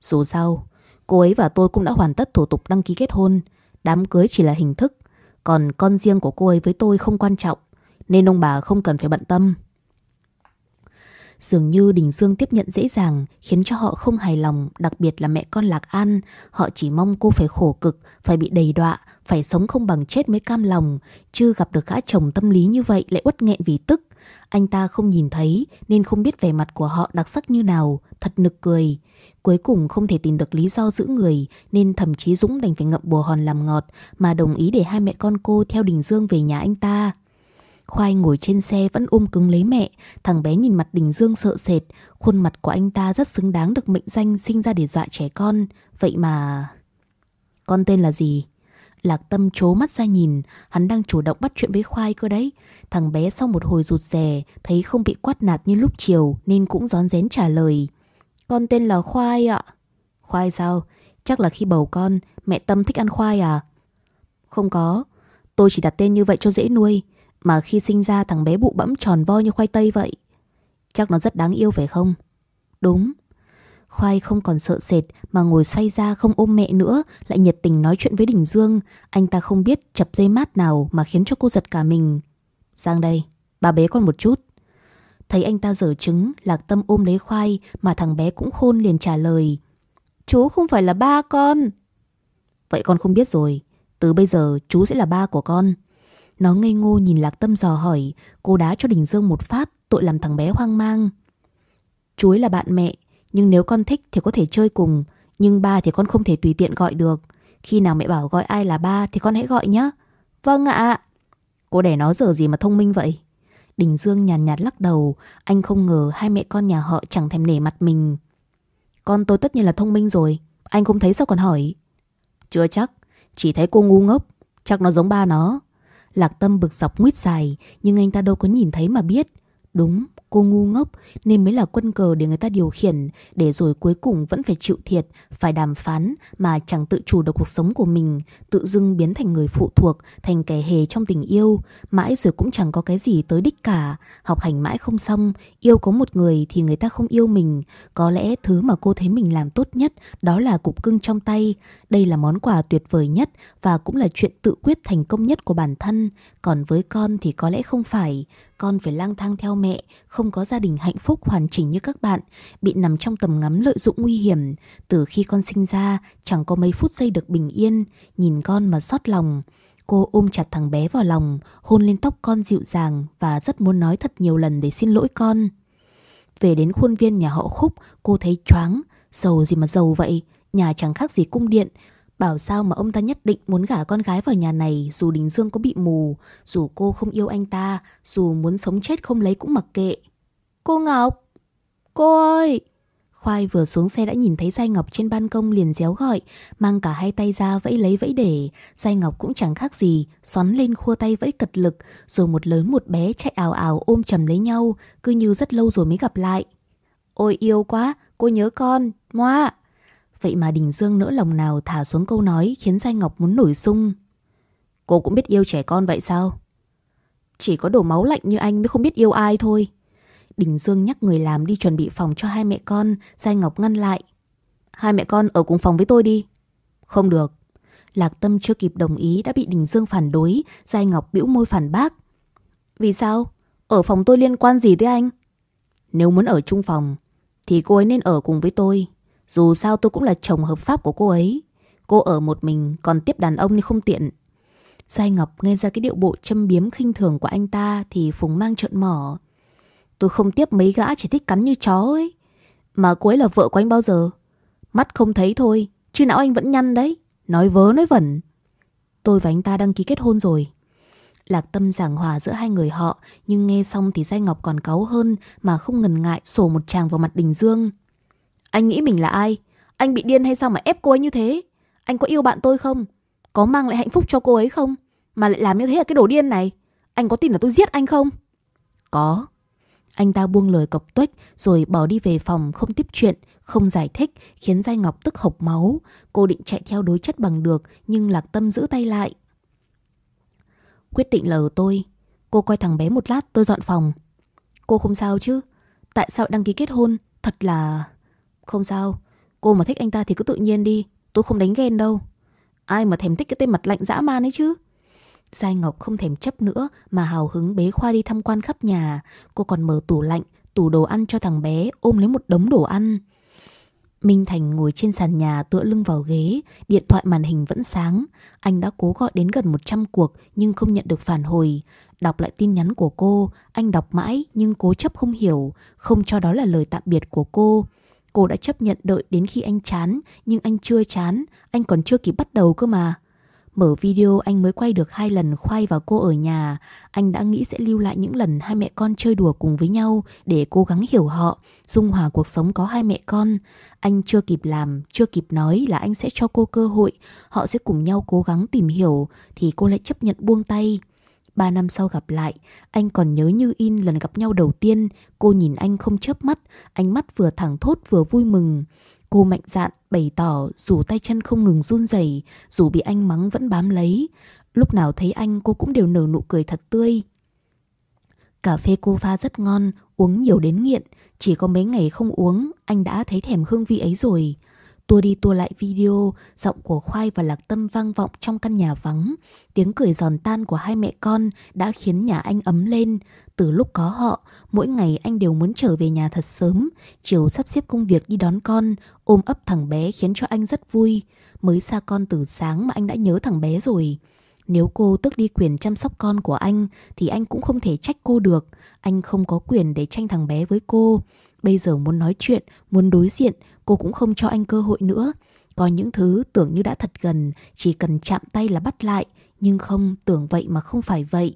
Dù sao, cô ấy và tôi cũng đã hoàn tất thủ tục đăng ký kết hôn. Đám cưới chỉ là hình thức, còn con riêng của cô ấy với tôi không quan trọng, nên ông bà không cần phải bận tâm. Dường như Đình Dương tiếp nhận dễ dàng khiến cho họ không hài lòng, đặc biệt là mẹ con Lạc An. Họ chỉ mong cô phải khổ cực, phải bị đầy đọa, phải sống không bằng chết mới cam lòng. Chưa gặp được gã chồng tâm lý như vậy lại uất nghẹn vì tức. Anh ta không nhìn thấy nên không biết vẻ mặt của họ đặc sắc như nào, thật nực cười. Cuối cùng không thể tìm được lý do giữ người nên thậm chí Dũng đành phải ngậm bùa hòn làm ngọt mà đồng ý để hai mẹ con cô theo Đình Dương về nhà anh ta. Khoai ngồi trên xe vẫn ôm cứng lấy mẹ, thằng bé nhìn mặt Đình Dương sợ sệt, khuôn mặt của anh ta rất xứng đáng được mệnh danh sinh ra để dọa trẻ con, vậy mà... Con tên là gì? Lạc Tâm chố mắt ra nhìn, hắn đang chủ động bắt chuyện với Khoai cơ đấy. Thằng bé sau một hồi rụt rè, thấy không bị quát nạt như lúc chiều nên cũng gión rén trả lời. Con tên là Khoai ạ. Khoai sao? Chắc là khi bầu con, mẹ Tâm thích ăn khoai à? Không có, tôi chỉ đặt tên như vậy cho dễ nuôi. Mà khi sinh ra thằng bé bụ bẫm tròn vo như khoai tây vậy. Chắc nó rất đáng yêu phải không? Đúng. Khoai không còn sợ sệt mà ngồi xoay ra không ôm mẹ nữa Lại nhiệt tình nói chuyện với Đình Dương. Anh ta không biết chập dây mát nào mà khiến cho cô giật cả mình. Sang đây, bà bế con một chút. Thấy anh ta dở trứng, lạc tâm ôm lấy khoai Mà thằng bé cũng khôn liền trả lời. Chú không phải là ba con. Vậy con không biết rồi. Từ bây giờ chú sẽ là ba của con nó ngây ngô nhìn Lạc Tâm dò hỏi, cô đá cho Đình Dương một phát, tội làm thằng bé hoang mang. chuối là bạn mẹ, nhưng nếu con thích thì có thể chơi cùng, nhưng ba thì con không thể tùy tiện gọi được. Khi nào mẹ bảo gọi ai là ba thì con hãy gọi nhé. Vâng ạ. Cô đẻ nó giờ gì mà thông minh vậy? Đình Dương nhàn nhạt, nhạt lắc đầu, anh không ngờ hai mẹ con nhà họ chẳng thèm nể mặt mình. Con tôi tất nhiên là thông minh rồi, anh không thấy sao còn hỏi? Chưa chắc, chỉ thấy cô ngu ngốc, chắc nó giống ba nó. Lạc Tâm bực dọc nguyết dài, nhưng anh ta đâu có nhìn thấy mà biết. Đúng, cô ngu ngốc nên mới là quân cờ để người ta điều khiển, để rồi cuối cùng vẫn phải chịu thiệt, phải đàm phán mà chẳng tự chủ được cuộc sống của mình, tự dưng biến thành người phụ thuộc, thành kẻ hề trong tình yêu, mãi rồi cũng chẳng có cái gì tới đích cả, học hành mãi không xong, yêu có một người thì người ta không yêu mình, có lẽ thứ mà cô thấy mình làm tốt nhất đó là cục cưng trong tay, đây là món quà tuyệt vời nhất và cũng là chuyện tự quyết thành công nhất của bản thân, còn với con thì có lẽ không phải, con phải lang thang theo mẹ, không không có gia đình hạnh phúc hoàn chỉnh như các bạn, bị nằm trong tầm ngắm lợi dụng nguy hiểm. Từ khi con sinh ra, chẳng có mấy phút giây được bình yên, nhìn con mà xót lòng. Cô ôm chặt thằng bé vào lòng, hôn lên tóc con dịu dàng và rất muốn nói thật nhiều lần để xin lỗi con. Về đến khuôn viên nhà họ Khúc, cô thấy choáng, giàu gì mà giàu vậy, nhà chẳng khác gì cung điện, Bảo sao mà ông ta nhất định muốn gả con gái vào nhà này dù Đình Dương có bị mù, dù cô không yêu anh ta, dù muốn sống chết không lấy cũng mặc kệ. Cô Ngọc! Cô ơi! Khoai vừa xuống xe đã nhìn thấy Giai Ngọc trên ban công liền réo gọi, mang cả hai tay ra vẫy lấy vẫy để. Giai Ngọc cũng chẳng khác gì, xoắn lên khua tay vẫy cật lực, rồi một lớn một bé chạy ảo ảo ôm chầm lấy nhau, cứ như rất lâu rồi mới gặp lại. Ôi yêu quá, cô nhớ con, moa! Vậy mà Đình Dương nỡ lòng nào thả xuống câu nói khiến Giai Ngọc muốn nổi sung. Cô cũng biết yêu trẻ con vậy sao? Chỉ có đổ máu lạnh như anh mới không biết yêu ai thôi. Đình Dương nhắc người làm đi chuẩn bị phòng cho hai mẹ con, Giai Ngọc ngăn lại. Hai mẹ con ở cùng phòng với tôi đi. Không được. Lạc Tâm chưa kịp đồng ý đã bị Đình Dương phản đối, Giai Ngọc bĩu môi phản bác. Vì sao? Ở phòng tôi liên quan gì tới anh? Nếu muốn ở chung phòng, thì cô ấy nên ở cùng với tôi. Dù sao tôi cũng là chồng hợp pháp của cô ấy Cô ở một mình còn tiếp đàn ông thì không tiện Giai Ngọc nghe ra cái điệu bộ châm biếm khinh thường của anh ta Thì Phùng mang trợn mỏ Tôi không tiếp mấy gã chỉ thích cắn như chó ấy Mà cô ấy là vợ của anh bao giờ Mắt không thấy thôi, Chứ não anh vẫn nhăn đấy Nói vớ, nói vẩn Tôi và anh ta đăng ký kết hôn rồi Lạc tâm giảng hòa giữa hai người họ, Nhưng nghe xong thì Giai Ngọc còn cáu hơn Mà không ngần ngại sổ một tràng vào mặt Đình Dương anh nghĩ mình là ai? Anh bị điên hay sao mà ép cô ấy như thế? Anh có yêu bạn tôi không? Có mang lại hạnh phúc cho cô ấy không? Mà lại làm như thế là cái đồ điên này. Anh có tin là tôi giết anh không? Có. Anh ta buông lời cộc tuếch rồi bỏ đi về phòng không tiếp chuyện, không giải thích, khiến Giai Ngọc tức hộc máu. Cô định chạy theo đối chất bằng được nhưng Lạc Tâm giữ tay lại. Quyết định là ở tôi. Cô coi thằng bé một lát tôi dọn phòng. Cô không sao chứ? Tại sao đăng ký kết hôn? Thật là... Không sao. Cô mà thích anh ta thì cứ tự nhiên đi. Tôi không đánh ghen đâu. Ai mà thèm thích cái tên mặt lạnh dã man ấy chứ? Giai Ngọc không thèm chấp nữa mà hào hứng bế Khoa đi tham quan khắp nhà. Cô còn mở tủ lạnh, tủ đồ ăn cho thằng bé, ôm lấy một đống đồ ăn. Minh Thành ngồi trên sàn nhà tựa lưng vào ghế, điện thoại màn hình vẫn sáng. Anh đã cố gọi đến gần 100 cuộc nhưng không nhận được phản hồi. Đọc lại tin nhắn của cô, anh đọc mãi nhưng cố chấp không hiểu, không cho đó là lời tạm biệt của cô. Cô đã chấp nhận đợi đến khi anh chán, nhưng anh chưa chán, anh còn chưa kịp bắt đầu cơ mà. Mở video anh mới quay được hai lần khoai và cô ở nhà. Anh đã nghĩ sẽ lưu lại những lần hai mẹ con chơi đùa cùng với nhau để cố gắng hiểu họ, dung hòa cuộc sống có hai mẹ con. Anh chưa kịp làm, chưa kịp nói là anh sẽ cho cô cơ hội. Họ sẽ cùng nhau cố gắng tìm hiểu thì cô lại chấp nhận buông tay. Ba năm sau gặp lại, anh còn nhớ như in lần gặp nhau đầu tiên, cô nhìn anh không chớp mắt, ánh mắt vừa thẳng thốt vừa vui mừng. Cô mạnh dạn bày tỏ dù tay chân không ngừng run rẩy, dù bị anh mắng vẫn bám lấy. Lúc nào thấy anh cô cũng đều nở nụ cười thật tươi. Cà phê cô pha rất ngon, uống nhiều đến nghiện. Chỉ có mấy ngày không uống, anh đã thấy thèm hương vị ấy rồi. Tua đi tua lại video, giọng của Khoai và Lạc Tâm vang vọng trong căn nhà vắng. Tiếng cười giòn tan của hai mẹ con đã khiến nhà anh ấm lên. Từ lúc có họ, mỗi ngày anh đều muốn trở về nhà thật sớm. Chiều sắp xếp công việc đi đón con, ôm ấp thằng bé khiến cho anh rất vui. Mới xa con từ sáng mà anh đã nhớ thằng bé rồi. Nếu cô tước đi quyền chăm sóc con của anh thì anh cũng không thể trách cô được. Anh không có quyền để tranh thằng bé với cô. Bây giờ muốn nói chuyện, muốn đối diện, cô cũng không cho anh cơ hội nữa. Có những thứ tưởng như đã thật gần, chỉ cần chạm tay là bắt lại, nhưng không tưởng vậy mà không phải vậy.